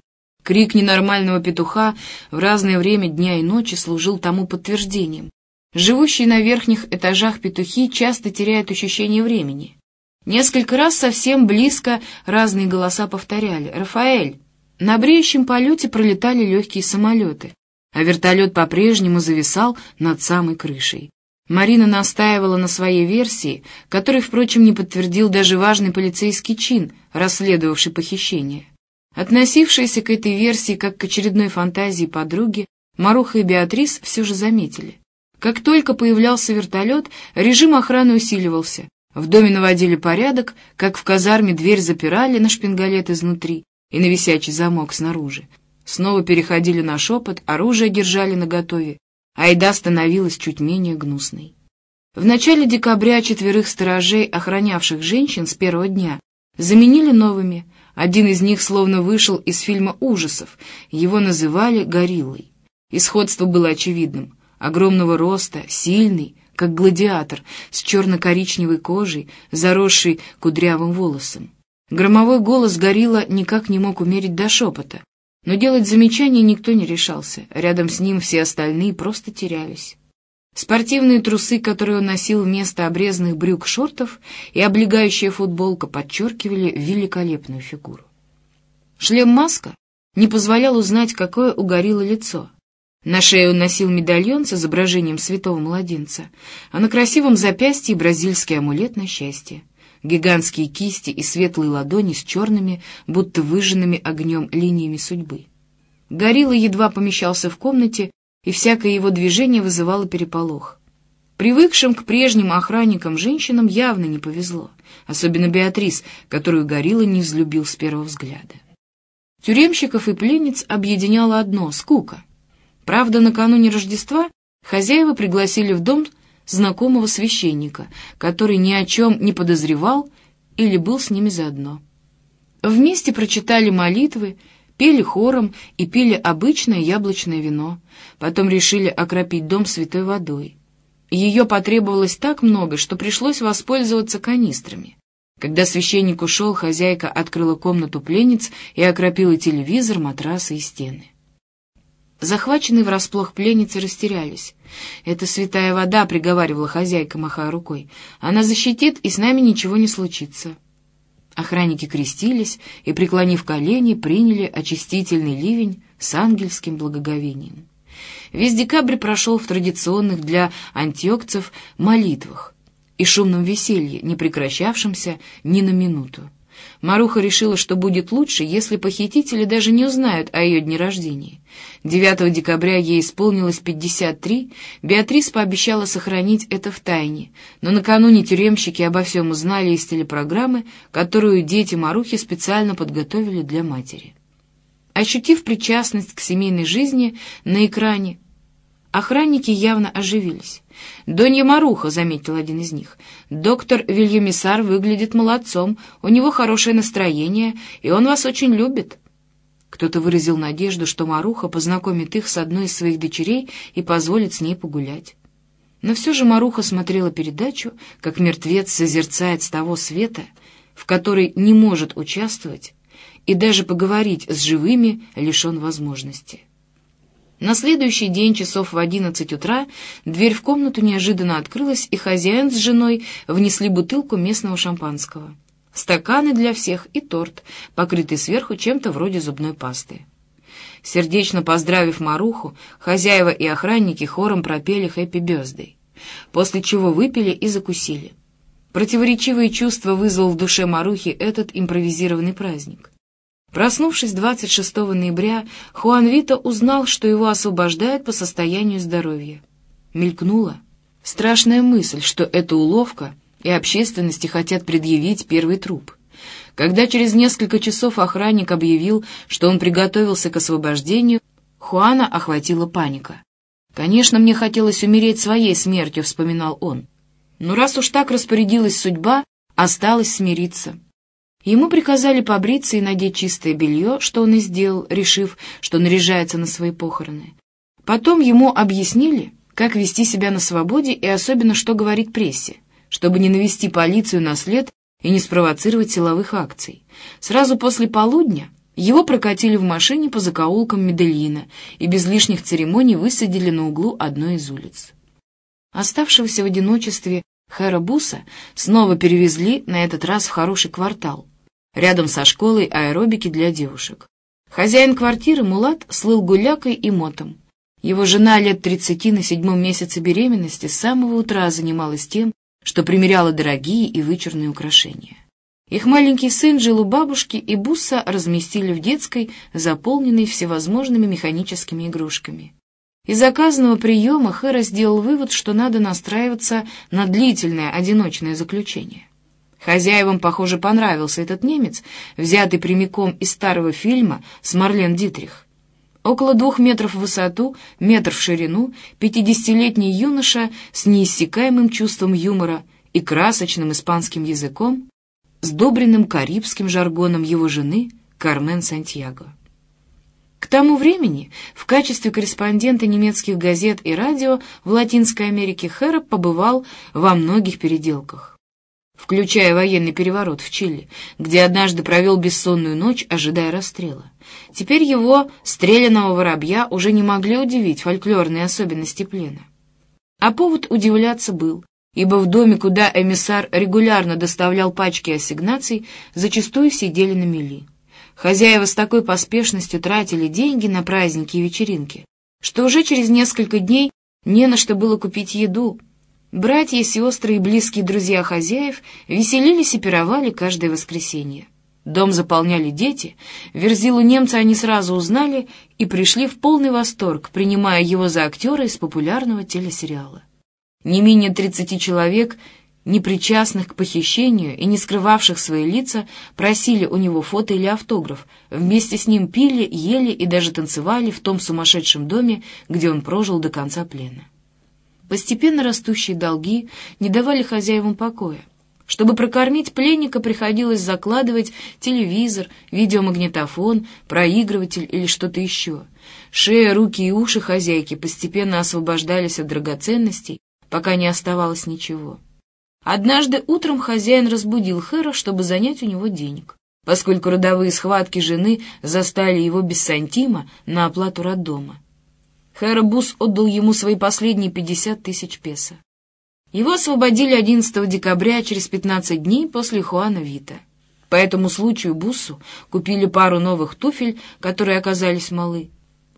Крик ненормального петуха в разное время дня и ночи служил тому подтверждением. Живущие на верхних этажах петухи часто теряют ощущение времени — Несколько раз совсем близко разные голоса повторяли «Рафаэль!». На бреющем полете пролетали легкие самолеты, а вертолет по-прежнему зависал над самой крышей. Марина настаивала на своей версии, которой, впрочем, не подтвердил даже важный полицейский чин, расследовавший похищение. Относившиеся к этой версии как к очередной фантазии подруги, Маруха и Беатрис все же заметили. Как только появлялся вертолет, режим охраны усиливался, в доме наводили порядок, как в казарме дверь запирали на шпингалет изнутри и на висячий замок снаружи. Снова переходили на шепот, оружие держали наготове, а еда становилась чуть менее гнусной. В начале декабря четверых сторожей, охранявших женщин с первого дня, заменили новыми. Один из них словно вышел из фильма ужасов, его называли «Гориллой». Исходство было очевидным. Огромного роста, сильный, как гладиатор, с черно-коричневой кожей, заросший кудрявым волосом. Громовой голос горилла никак не мог умерить до шепота, но делать замечания никто не решался, рядом с ним все остальные просто терялись. Спортивные трусы, которые он носил вместо обрезанных брюк-шортов, и облегающая футболка подчеркивали великолепную фигуру. Шлем-маска не позволял узнать, какое у горилла лицо. На шее он носил медальон с изображением святого младенца, а на красивом запястье бразильский амулет на счастье. Гигантские кисти и светлые ладони с черными, будто выжженными огнем линиями судьбы. Горилла едва помещался в комнате, и всякое его движение вызывало переполох. Привыкшим к прежним охранникам женщинам явно не повезло, особенно Беатрис, которую Горилла не взлюбил с первого взгляда. Тюремщиков и пленниц объединяло одно — скука — Правда, накануне Рождества хозяева пригласили в дом знакомого священника, который ни о чем не подозревал или был с ними заодно. Вместе прочитали молитвы, пели хором и пили обычное яблочное вино, потом решили окропить дом святой водой. Ее потребовалось так много, что пришлось воспользоваться канистрами. Когда священник ушел, хозяйка открыла комнату пленниц и окропила телевизор, матрасы и стены. Захваченные врасплох пленницы растерялись. «Это святая вода», — приговаривала хозяйка, махая рукой. «Она защитит, и с нами ничего не случится». Охранники крестились и, преклонив колени, приняли очистительный ливень с ангельским благоговением. Весь декабрь прошел в традиционных для антиокцев молитвах и шумном веселье, не прекращавшемся ни на минуту. Маруха решила, что будет лучше, если похитители даже не узнают о ее дне рождения. 9 декабря ей исполнилось 53, Беатрис пообещала сохранить это в тайне, но накануне тюремщики обо всем узнали из телепрограммы, которую дети Марухи специально подготовили для матери. Ощутив причастность к семейной жизни на экране, Охранники явно оживились. «Донья Маруха», — заметил один из них, — «доктор Вильямисар выглядит молодцом, у него хорошее настроение, и он вас очень любит». Кто-то выразил надежду, что Маруха познакомит их с одной из своих дочерей и позволит с ней погулять. Но все же Маруха смотрела передачу, как мертвец созерцает с того света, в который не может участвовать, и даже поговорить с живыми лишен возможности. На следующий день, часов в одиннадцать утра, дверь в комнату неожиданно открылась, и хозяин с женой внесли бутылку местного шампанского стаканы для всех и торт, покрытый сверху чем-то вроде зубной пасты. Сердечно поздравив Маруху, хозяева и охранники хором пропели «Хэппи Бёздэй», после чего выпили и закусили. Противоречивые чувства вызвал в душе Марухи этот импровизированный праздник. Проснувшись 26 ноября, Хуан Вита узнал, что его освобождают по состоянию здоровья. Мелькнула страшная мысль, что эта уловка и общественности хотят предъявить первый труп. Когда через несколько часов охранник объявил, что он приготовился к освобождению, Хуана охватила паника. «Конечно, мне хотелось умереть своей смертью», — вспоминал он. «Но раз уж так распорядилась судьба, осталось смириться». Ему приказали побриться и надеть чистое белье, что он и сделал, решив, что наряжается на свои похороны. Потом ему объяснили, как вести себя на свободе и особенно, что говорить прессе чтобы не навести полицию на след и не спровоцировать силовых акций. Сразу после полудня его прокатили в машине по закоулкам Медельина и без лишних церемоний высадили на углу одной из улиц. Оставшегося в одиночестве Хэра Буса снова перевезли, на этот раз в хороший квартал, рядом со школой аэробики для девушек. Хозяин квартиры Мулат слыл гулякой и мотом. Его жена лет тридцати на седьмом месяце беременности с самого утра занималась тем, что примеряла дорогие и вычурные украшения. Их маленький сын жил у бабушки, и Бусса разместили в детской, заполненной всевозможными механическими игрушками. Из заказанного приема Хэра сделал вывод, что надо настраиваться на длительное одиночное заключение. Хозяевам, похоже, понравился этот немец, взятый прямиком из старого фильма с Марлен Дитрих. Около двух метров в высоту, метр в ширину, пятидесятилетний юноша с неиссякаемым чувством юмора и красочным испанским языком, сдобренным карибским жаргоном его жены Кармен Сантьяго. К тому времени в качестве корреспондента немецких газет и радио в Латинской Америке Хэроп побывал во многих переделках включая военный переворот в Чили, где однажды провел бессонную ночь, ожидая расстрела. Теперь его, стрелянного воробья, уже не могли удивить фольклорные особенности плена. А повод удивляться был, ибо в доме, куда эмиссар регулярно доставлял пачки ассигнаций, зачастую сидели на мели. Хозяева с такой поспешностью тратили деньги на праздники и вечеринки, что уже через несколько дней не на что было купить еду, Братья, сестры и близкие друзья хозяев веселились и пировали каждое воскресенье. Дом заполняли дети, Верзилу немца они сразу узнали и пришли в полный восторг, принимая его за актера из популярного телесериала. Не менее тридцати человек, не причастных к похищению и не скрывавших свои лица, просили у него фото или автограф, вместе с ним пили, ели и даже танцевали в том сумасшедшем доме, где он прожил до конца плена. Постепенно растущие долги не давали хозяевам покоя. Чтобы прокормить пленника, приходилось закладывать телевизор, видеомагнитофон, проигрыватель или что-то еще. Шея, руки и уши хозяйки постепенно освобождались от драгоценностей, пока не оставалось ничего. Однажды утром хозяин разбудил Хэра, чтобы занять у него денег, поскольку родовые схватки жены застали его без сантима на оплату роддома. Хэрбус отдал ему свои последние пятьдесят тысяч песо. Его освободили 11 декабря, через 15 дней после Хуана Вита. По этому случаю Буссу купили пару новых туфель, которые оказались малы.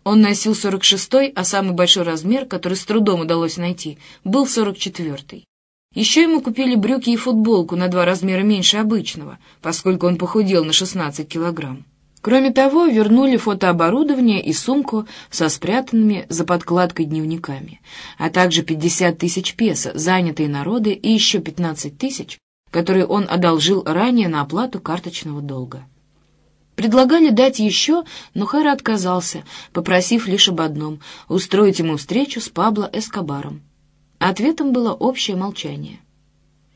Он носил 46-й, а самый большой размер, который с трудом удалось найти, был 44-й. Еще ему купили брюки и футболку на два размера меньше обычного, поскольку он похудел на 16 килограмм. Кроме того, вернули фотооборудование и сумку со спрятанными за подкладкой дневниками, а также 50 тысяч песо, занятые народы, и еще 15 тысяч, которые он одолжил ранее на оплату карточного долга. Предлагали дать еще, но Хэра отказался, попросив лишь об одном — устроить ему встречу с Пабло Эскобаром. Ответом было общее молчание.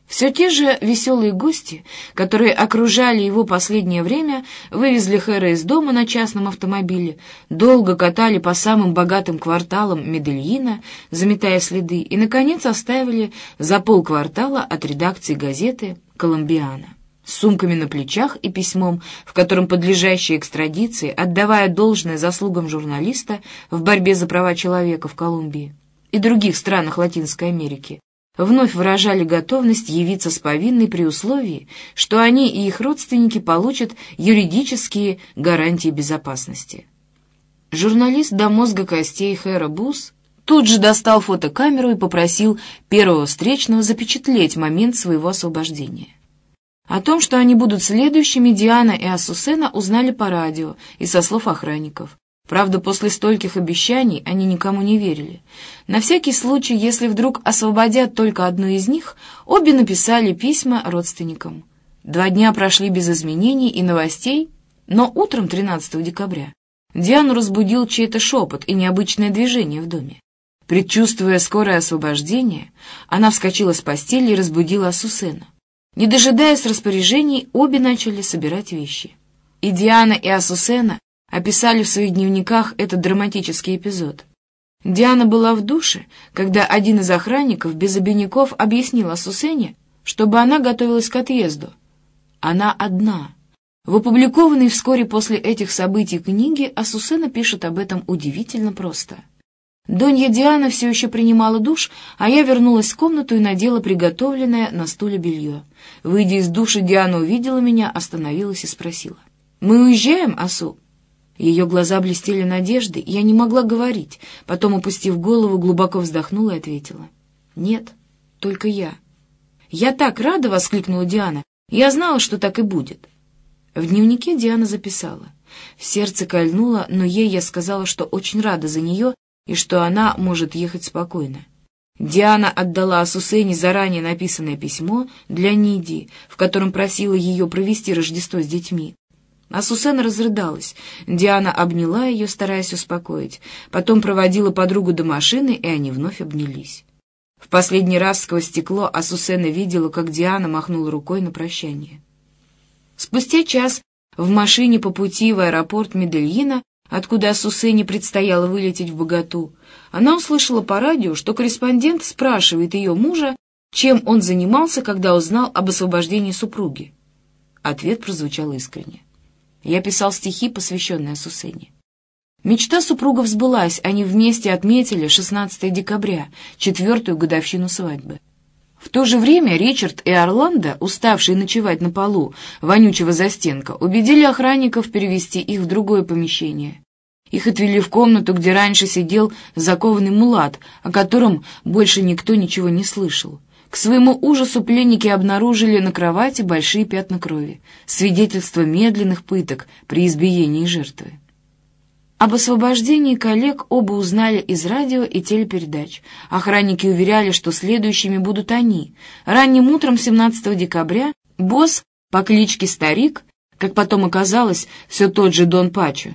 Все те же веселые гости, которые окружали его последнее время, вывезли Хэра из дома на частном автомобиле, долго катали по самым богатым кварталам Медельина, заметая следы, и, наконец, оставили за полквартала от редакции газеты «Колумбиана» с сумками на плечах и письмом, в котором подлежащие экстрадиции, отдавая должное заслугам журналиста в борьбе за права человека в Колумбии и других странах Латинской Америки, вновь выражали готовность явиться с повинной при условии, что они и их родственники получат юридические гарантии безопасности. Журналист до мозга костей Хэра Бус тут же достал фотокамеру и попросил первого встречного запечатлеть момент своего освобождения. О том, что они будут следующими, Диана и Асусена узнали по радио и со слов охранников. Правда, после стольких обещаний они никому не верили. На всякий случай, если вдруг освободят только одну из них, обе написали письма родственникам. Два дня прошли без изменений и новостей, но утром 13 декабря Диану разбудил чей-то шепот и необычное движение в доме. Предчувствуя скорое освобождение, она вскочила с постели и разбудила Асусена. Не дожидаясь распоряжений, обе начали собирать вещи. И Диана, и Асусена описали в своих дневниках этот драматический эпизод. Диана была в душе, когда один из охранников без обиняков объяснил Асусене, чтобы она готовилась к отъезду. Она одна. В опубликованной вскоре после этих событий книге Асусена пишет об этом удивительно просто. Донья Диана все еще принимала душ, а я вернулась в комнату и надела приготовленное на стуле белье. Выйдя из души, Диана увидела меня, остановилась и спросила. «Мы уезжаем, Асу?» Ее глаза блестели надеждой, и я не могла говорить. Потом, опустив голову, глубоко вздохнула и ответила. «Нет, только я». «Я так рада!» — воскликнула Диана. «Я знала, что так и будет». В дневнике Диана записала. В сердце кольнуло, но ей я сказала, что очень рада за нее и что она может ехать спокойно. Диана отдала Асусене заранее написанное письмо для Ниди, в котором просила ее провести Рождество с детьми. А Сусена разрыдалась. Диана обняла ее, стараясь успокоить. Потом проводила подругу до машины, и они вновь обнялись. В последний раз сквозь стекло Асусена видела, как Диана махнула рукой на прощание. Спустя час в машине по пути в аэропорт Медельина, откуда Асусене предстояло вылететь в Богату, она услышала по радио, что корреспондент спрашивает ее мужа, чем он занимался, когда узнал об освобождении супруги. Ответ прозвучал искренне. Я писал стихи, посвященные Сусене. Мечта супругов сбылась, они вместе отметили 16 декабря, четвертую годовщину свадьбы. В то же время Ричард и Орландо, уставшие ночевать на полу вонючего застенка, убедили охранников перевести их в другое помещение. Их отвели в комнату, где раньше сидел закованный мулат, о котором больше никто ничего не слышал. К своему ужасу пленники обнаружили на кровати большие пятна крови, свидетельство медленных пыток при избиении жертвы. Об освобождении коллег оба узнали из радио и телепередач. Охранники уверяли, что следующими будут они. Ранним утром 17 декабря босс по кличке Старик, как потом оказалось, все тот же Дон Пачо,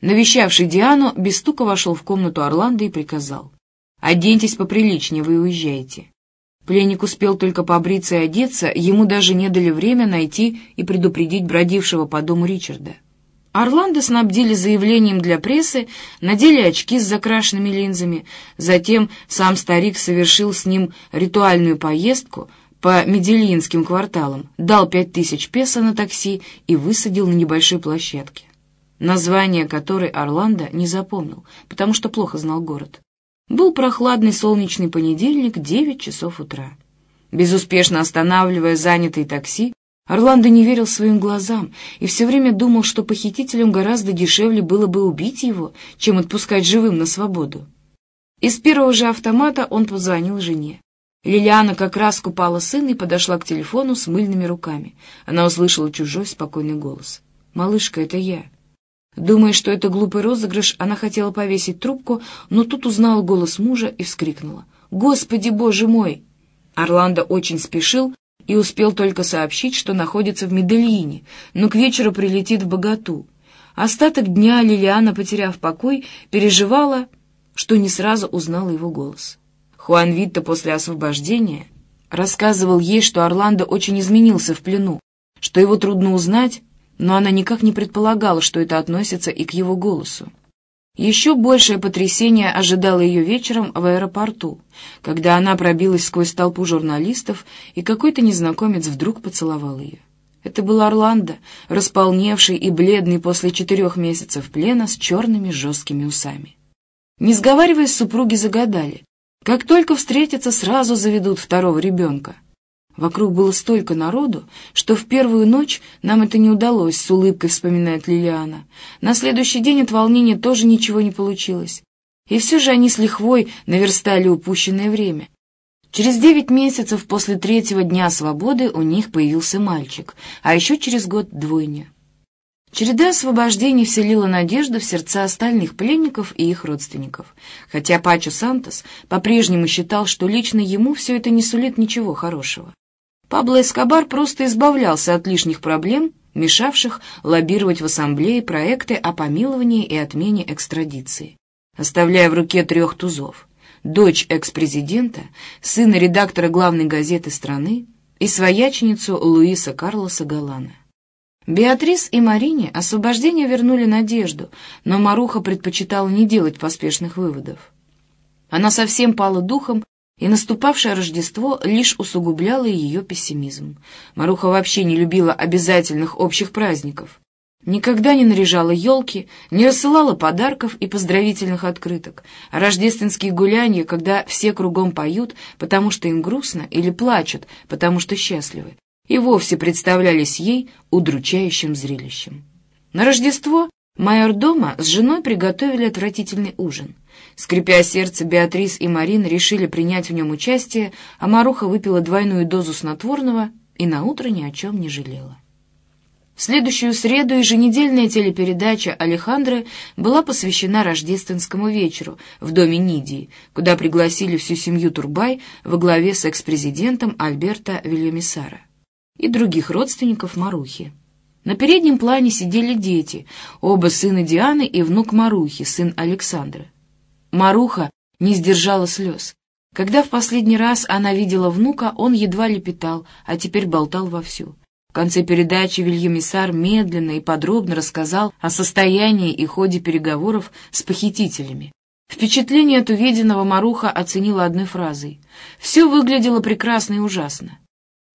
навещавший Диану, без стука вошел в комнату Орландо и приказал. «Оденьтесь поприличнее, вы уезжаете». Пленник успел только побриться и одеться, ему даже не дали время найти и предупредить бродившего по дому Ричарда. Орландо снабдили заявлением для прессы, надели очки с закрашенными линзами, затем сам старик совершил с ним ритуальную поездку по Медельинским кварталам, дал пять тысяч песо на такси и высадил на небольшой площадке, название которой Орландо не запомнил, потому что плохо знал город. Был прохладный солнечный понедельник, девять часов утра. Безуспешно останавливая занятый такси, Орландо не верил своим глазам и все время думал, что похитителям гораздо дешевле было бы убить его, чем отпускать живым на свободу. Из первого же автомата он позвонил жене. Лилиана как раз купала сына и подошла к телефону с мыльными руками. Она услышала чужой спокойный голос. «Малышка, это я». Думая, что это глупый розыгрыш, она хотела повесить трубку, но тут узнала голос мужа и вскрикнула. «Господи, боже мой!» Орландо очень спешил, и успел только сообщить, что находится в Медельине, но к вечеру прилетит в Богату. Остаток дня Лилиана, потеряв покой, переживала, что не сразу узнала его голос. Хуан Витто после освобождения рассказывал ей, что Орландо очень изменился в плену, что его трудно узнать, но она никак не предполагала, что это относится и к его голосу. Еще большее потрясение ожидало ее вечером в аэропорту, когда она пробилась сквозь толпу журналистов, и какой-то незнакомец вдруг поцеловал ее. Это был Орландо, располневший и бледный после четырех месяцев плена с черными жесткими усами. Не сговариваясь, супруги загадали. Как только встретятся, сразу заведут второго ребенка. Вокруг было столько народу, что в первую ночь нам это не удалось, с улыбкой вспоминает Лилиана. На следующий день от волнения тоже ничего не получилось. И все же они с лихвой наверстали упущенное время. Через девять месяцев после третьего дня свободы у них появился мальчик, а еще через год двойня. Череда освобождений вселила надежду в сердца остальных пленников и их родственников, хотя Пачо Сантос по-прежнему считал, что лично ему все это не сулит ничего хорошего. Пабло Эскобар просто избавлялся от лишних проблем, мешавших лоббировать в ассамблее проекты о помиловании и отмене экстрадиции, оставляя в руке трех тузов — дочь экс-президента, сына редактора главной газеты страны и свояченицу Луиса Карлоса Галана. Беатрис и Марине освобождение вернули надежду, но Маруха предпочитала не делать поспешных выводов. Она совсем пала духом, и наступавшее Рождество лишь усугубляло ее пессимизм. Маруха вообще не любила обязательных общих праздников. Никогда не наряжала елки, не рассылала подарков и поздравительных открыток, а рождественские гуляния, когда все кругом поют, потому что им грустно, или плачут, потому что счастливы, и вовсе представлялись ей удручающим зрелищем. На Рождество майор дома с женой приготовили отвратительный ужин. Скрипя сердце, Беатрис и Марина решили принять в нем участие, а Маруха выпила двойную дозу снотворного и наутро ни о чем не жалела. В следующую среду еженедельная телепередача «Алехандры» была посвящена рождественскому вечеру в доме Нидии, куда пригласили всю семью Турбай во главе с экс-президентом Альберто Вильямисара и других родственников Марухи. На переднем плане сидели дети, оба сына Дианы и внук Марухи, сын Александра. Маруха не сдержала слез. Когда в последний раз она видела внука, он едва лепетал, а теперь болтал вовсю. В конце передачи Вильямисар медленно и подробно рассказал о состоянии и ходе переговоров с похитителями. Впечатление от увиденного Маруха оценила одной фразой. «Все выглядело прекрасно и ужасно.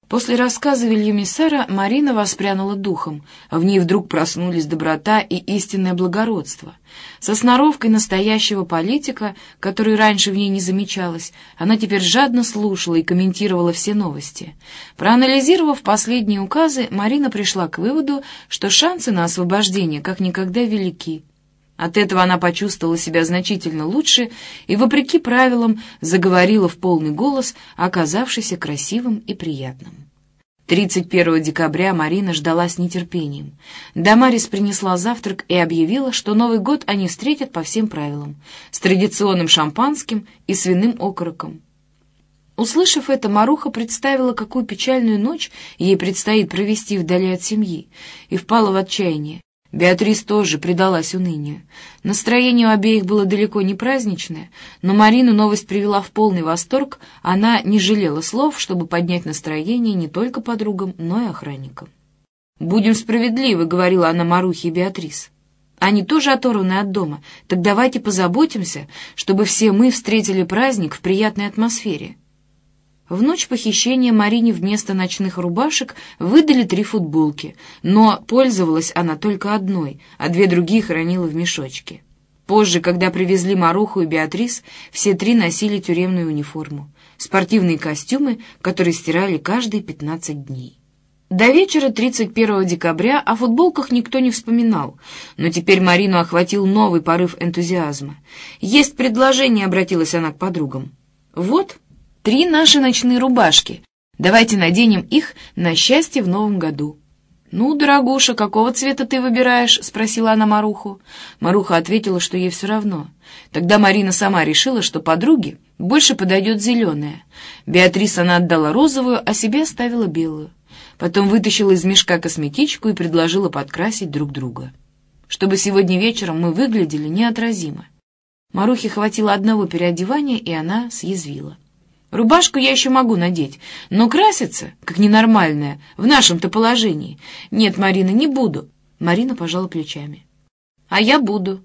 После рассказа Вильямисара Марина воспрянула духом, в ней вдруг проснулись доброта и истинное благородство. Со сноровкой настоящего политика, которой раньше в ней не замечалось, она теперь жадно слушала и комментировала все новости. Проанализировав последние указы, Марина пришла к выводу, что шансы на освобождение как никогда велики. От этого она почувствовала себя значительно лучше и, вопреки правилам, заговорила в полный голос, оказавшийся красивым и приятным. 31 декабря Марина ждала с нетерпением. Дамарис принесла завтрак и объявила, что Новый год они встретят по всем правилам, с традиционным шампанским и свиным окороком. Услышав это, Маруха представила, какую печальную ночь ей предстоит провести вдали от семьи, и впала в отчаяние. Беатрис тоже предалась унынию. Настроение у обеих было далеко не праздничное, но Марину новость привела в полный восторг, она не жалела слов, чтобы поднять настроение не только подругам, но и охранникам. «Будем справедливы», — говорила она Марухе и Беатрис. «Они тоже оторваны от дома, так давайте позаботимся, чтобы все мы встретили праздник в приятной атмосфере». В ночь похищения Марине вместо ночных рубашек выдали три футболки, но пользовалась она только одной, а две другие хранила в мешочке. Позже, когда привезли Маруху и Беатрис, все три носили тюремную униформу, спортивные костюмы, которые стирали каждые 15 дней. До вечера 31 декабря о футболках никто не вспоминал, но теперь Марину охватил новый порыв энтузиазма. «Есть предложение», — обратилась она к подругам. «Вот», Три наши ночные рубашки. Давайте наденем их на счастье в новом году». «Ну, дорогуша, какого цвета ты выбираешь?» — спросила она Маруху. Маруха ответила, что ей все равно. Тогда Марина сама решила, что подруги Больше подойдет зеленая. Беатрис она отдала розовую, а себе оставила белую. Потом вытащила из мешка косметичку и предложила подкрасить друг друга. Чтобы сегодня вечером мы выглядели неотразимо. Марухе хватило одного переодевания, и она съязвила. Рубашку я еще могу надеть, но краситься, как ненормальная, в нашем-то положении. Нет, Марина, не буду. Марина пожала плечами. А я буду.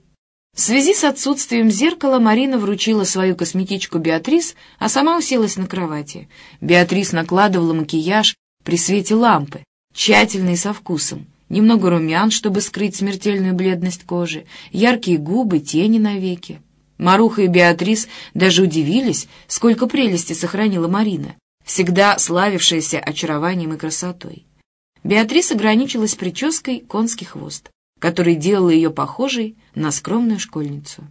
В связи с отсутствием зеркала Марина вручила свою косметичку Беатрис, а сама уселась на кровати. Беатрис накладывала макияж при свете лампы, тщательно и со вкусом. Немного румян, чтобы скрыть смертельную бледность кожи, яркие губы, тени на веки. Маруха и Беатрис даже удивились, сколько прелести сохранила Марина, всегда славившаяся очарованием и красотой. Беатрис ограничилась прической конский хвост который делал ее похожей на скромную школьницу.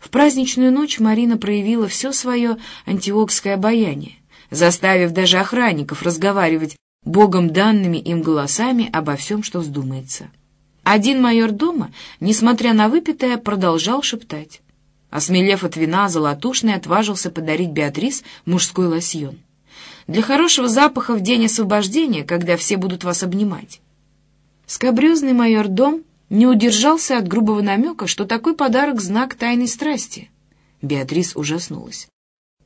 В праздничную ночь Марина проявила все свое антиокское обаяние, заставив даже охранников разговаривать богом данными им голосами обо всем, что вздумается. Один майор дома, несмотря на выпитое, продолжал шептать. Осмелев от вина, Золотушный отважился подарить Беатрис мужской лосьон. Для хорошего запаха в день освобождения, когда все будут вас обнимать. Скобрезный майор Дом не удержался от грубого намека, что такой подарок — знак тайной страсти. Беатрис ужаснулась.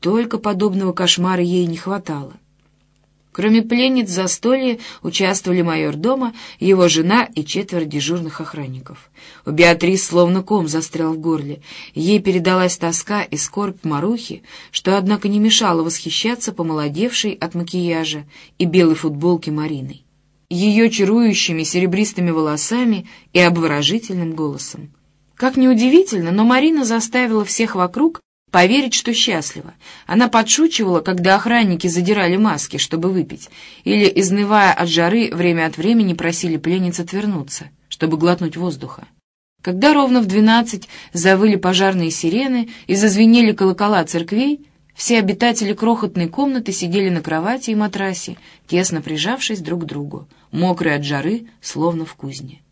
Только подобного кошмара ей не хватало. Кроме пленниц застолья участвовали майор дома, его жена и четверо дежурных охранников. У Беатрис словно ком застрял в горле. Ей передалась тоска и скорбь Марухи, что, однако, не мешало восхищаться помолодевшей от макияжа и белой футболки Мариной ее чарующими серебристыми волосами и обворожительным голосом. Как неудивительно, но Марина заставила всех вокруг поверить, что счастлива. Она подшучивала, когда охранники задирали маски, чтобы выпить, или, изнывая от жары, время от времени просили пленниц отвернуться, чтобы глотнуть воздуха. Когда ровно в двенадцать завыли пожарные сирены и зазвенели колокола церквей, все обитатели крохотной комнаты сидели на кровати и матрасе, тесно прижавшись друг к другу, мокрые от жары, словно в кузне.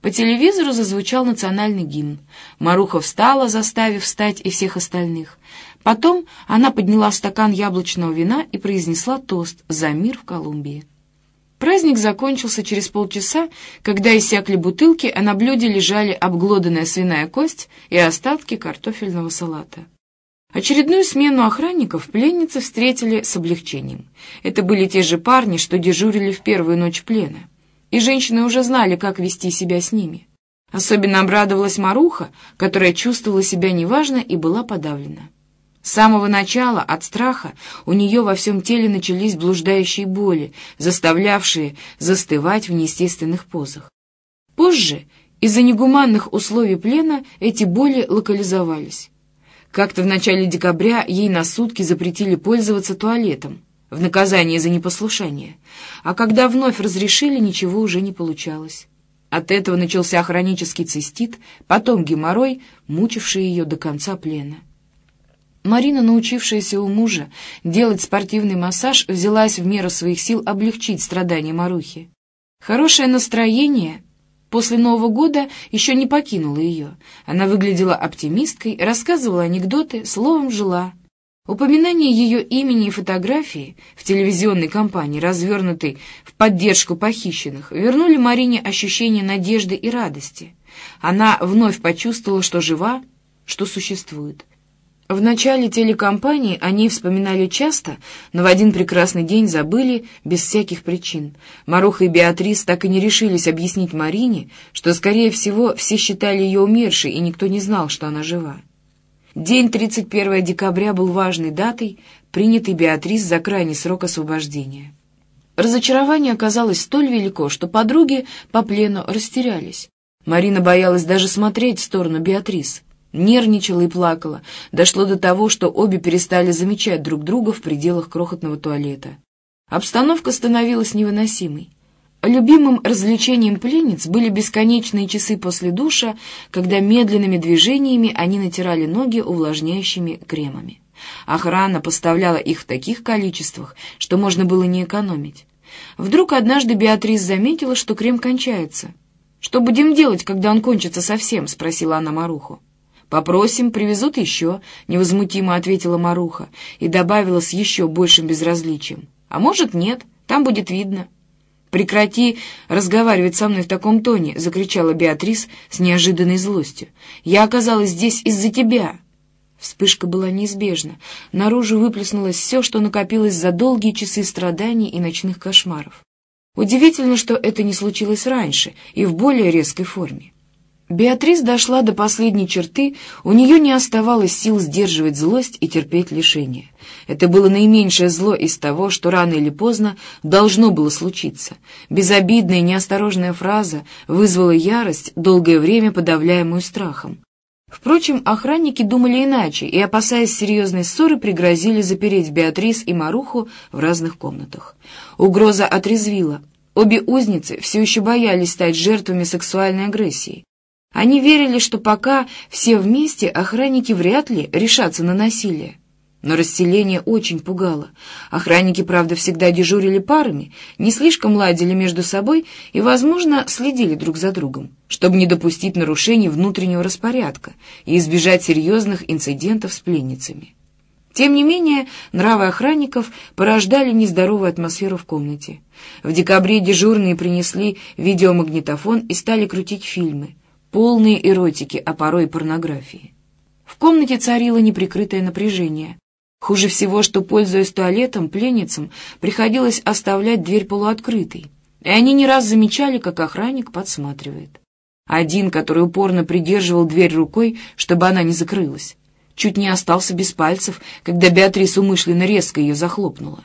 По телевизору зазвучал национальный гимн. Маруха встала, заставив встать и всех остальных. Потом она подняла стакан яблочного вина и произнесла тост «За мир в Колумбии». Праздник закончился через полчаса, когда иссякли бутылки, а на блюде лежали обглоданная свиная кость и остатки картофельного салата. Очередную смену охранников пленницы встретили с облегчением. Это были те же парни, что дежурили в первую ночь плена. И женщины уже знали, как вести себя с ними. Особенно обрадовалась Маруха, которая чувствовала себя неважно и была подавлена. С самого начала, от страха, у нее во всем теле начались блуждающие боли, заставлявшие застывать в неестественных позах. Позже, из-за негуманных условий плена, эти боли локализовались. Как-то в начале декабря ей на сутки запретили пользоваться туалетом в наказание за непослушание, а когда вновь разрешили, ничего уже не получалось. От этого начался хронический цистит, потом геморрой, мучивший ее до конца плена. Марина, научившаяся у мужа делать спортивный массаж, взялась в меру своих сил облегчить страдания Марухи. Хорошее настроение после Нового года еще не покинула ее. Она выглядела оптимисткой, рассказывала анекдоты, словом жила. Упоминание ее имени и фотографии в телевизионной кампании, развернутой в поддержку похищенных, вернули Марине ощущение надежды и радости. Она вновь почувствовала, что жива, что существует. В начале телекомпании они вспоминали часто, но в один прекрасный день забыли без всяких причин. Маруха и Беатрис так и не решились объяснить Марине, что, скорее всего, все считали ее умершей, и никто не знал, что она жива. День 31 декабря был важной датой, принятой Беатрис за крайний срок освобождения. Разочарование оказалось столь велико, что подруги по плену растерялись. Марина боялась даже смотреть в сторону Беатрис. Нервничала и плакала. Дошло до того, что обе перестали замечать друг друга в пределах крохотного туалета. Обстановка становилась невыносимой. Любимым развлечением пленниц были бесконечные часы после душа, когда медленными движениями они натирали ноги увлажняющими кремами. Охрана поставляла их в таких количествах, что можно было не экономить. Вдруг однажды Беатрис заметила, что крем кончается. «Что будем делать, когда он кончится совсем?» — спросила она Маруху. «Попросим, привезут еще», — невозмутимо ответила Маруха и добавила с еще большим безразличием. «А может, нет, там будет видно». «Прекрати разговаривать со мной в таком тоне!» — закричала Беатрис с неожиданной злостью. «Я оказалась здесь из-за тебя!» Вспышка была неизбежна. Наружу выплеснулось все, что накопилось за долгие часы страданий и ночных кошмаров. Удивительно, что это не случилось раньше и в более резкой форме. Беатрис дошла до последней черты, у нее не оставалось сил сдерживать злость и терпеть лишение. Это было наименьшее зло из того, что рано или поздно должно было случиться. Безобидная неосторожная фраза вызвала ярость, долгое время подавляемую страхом. Впрочем, охранники думали иначе и, опасаясь серьезной ссоры, пригрозили запереть Беатрис и Маруху в разных комнатах. Угроза отрезвила. Обе узницы все еще боялись стать жертвами сексуальной агрессии. Они верили, что пока все вместе, охранники вряд ли решатся на насилие. Но расселение очень пугало. Охранники, правда, всегда дежурили парами, не слишком ладили между собой и, возможно, следили друг за другом, чтобы не допустить нарушений внутреннего распорядка и избежать серьезных инцидентов с пленницами. Тем не менее, нравы охранников порождали нездоровую атмосферу в комнате. В декабре дежурные принесли видеомагнитофон и стали крутить фильмы, полные эротики, а порой и порнографии. В комнате царило неприкрытое напряжение. Хуже всего, что, пользуясь туалетом, пленницам приходилось оставлять дверь полуоткрытой, и они не раз замечали, как охранник подсматривает. Один, который упорно придерживал дверь рукой, чтобы она не закрылась, чуть не остался без пальцев, когда Беатрис умышленно резко ее захлопнула.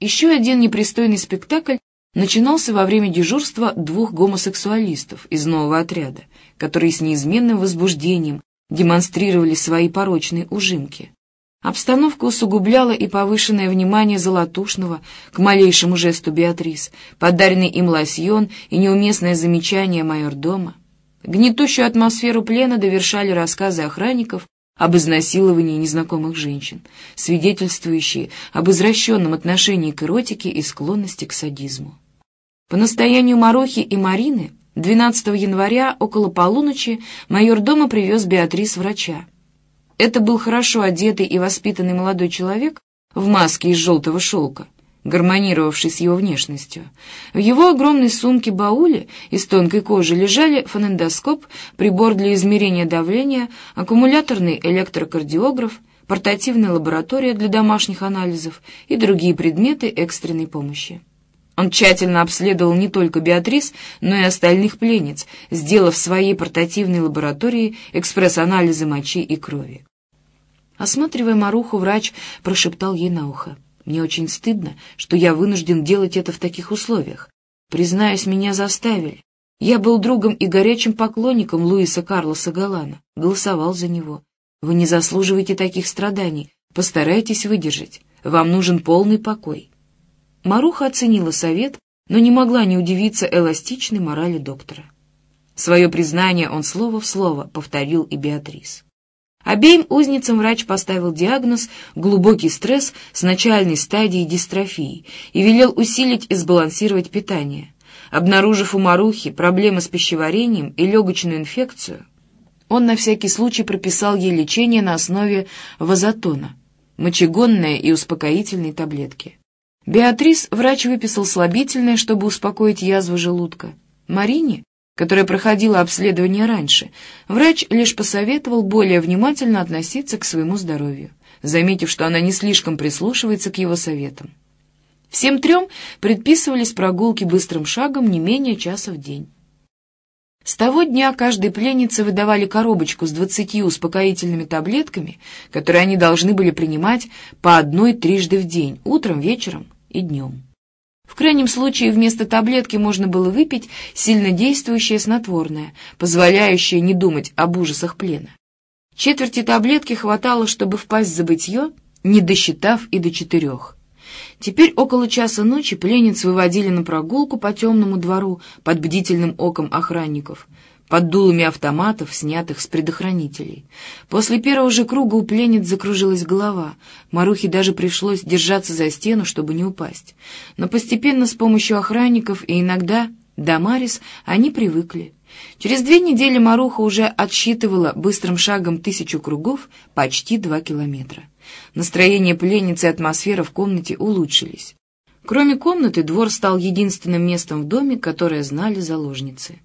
Еще один непристойный спектакль начинался во время дежурства двух гомосексуалистов из нового отряда, которые с неизменным возбуждением демонстрировали свои порочные ужимки. Обстановку усугубляло и повышенное внимание Золотушного к малейшему жесту Беатрис, подаренный им лосьон и неуместное замечание майор-дома. Гнетущую атмосферу плена довершали рассказы охранников об изнасиловании незнакомых женщин, свидетельствующие об извращенном отношении к эротике и склонности к садизму. По настоянию Марохи и Марины 12 января около полуночи майор дома привез Беатрис врача. Это был хорошо одетый и воспитанный молодой человек в маске из желтого шелка, гармонировавший с его внешностью. В его огромной сумке-бауле из тонкой кожи лежали фонендоскоп, прибор для измерения давления, аккумуляторный электрокардиограф, портативная лаборатория для домашних анализов и другие предметы экстренной помощи. Он тщательно обследовал не только Беатрис, но и остальных пленниц, сделав в своей портативной лаборатории экспресс-анализы мочи и крови. Осматривая Маруху, врач прошептал ей на ухо. «Мне очень стыдно, что я вынужден делать это в таких условиях. Признаюсь, меня заставили. Я был другом и горячим поклонником Луиса Карлоса Галана, голосовал за него. Вы не заслуживаете таких страданий, постарайтесь выдержать. Вам нужен полный покой». Маруха оценила совет, но не могла не удивиться эластичной морали доктора. Свое признание он слово в слово повторил и Беатрис. Обеим узницам врач поставил диагноз «глубокий стресс с начальной стадией дистрофии» и велел усилить и сбалансировать питание. Обнаружив у Марухи проблемы с пищеварением и легочную инфекцию, он на всякий случай прописал ей лечение на основе вазотона, мочегонные и успокоительные таблетки. Беатрис врач выписал слабительное, чтобы успокоить язву желудка. Марине, которая проходила обследование раньше, врач лишь посоветовал более внимательно относиться к своему здоровью, заметив, что она не слишком прислушивается к его советам. Всем трем предписывались прогулки быстрым шагом не менее часа в день. С того дня каждой пленнице выдавали коробочку с двадцатью успокоительными таблетками, которые они должны были принимать по одной трижды в день, утром, вечером и днем. В крайнем случае вместо таблетки можно было выпить сильнодействующее снотворное, позволяющее не думать об ужасах плена. Четверти таблетки хватало, чтобы впасть в забытье, не досчитав и до четырех. Теперь около часа ночи пленниц выводили на прогулку по темному двору под бдительным оком охранников, под дулами автоматов, снятых с предохранителей. После первого же круга у пленниц закружилась голова. Марухе даже пришлось держаться за стену, чтобы не упасть. Но постепенно с помощью охранников и иногда Дамарис они привыкли. Через две недели Маруха уже отсчитывала быстрым шагом тысячу кругов, почти два километра. Настроение пленницы и атмосфера в комнате улучшились. Кроме комнаты, двор стал единственным местом в доме, которое знали заложницы.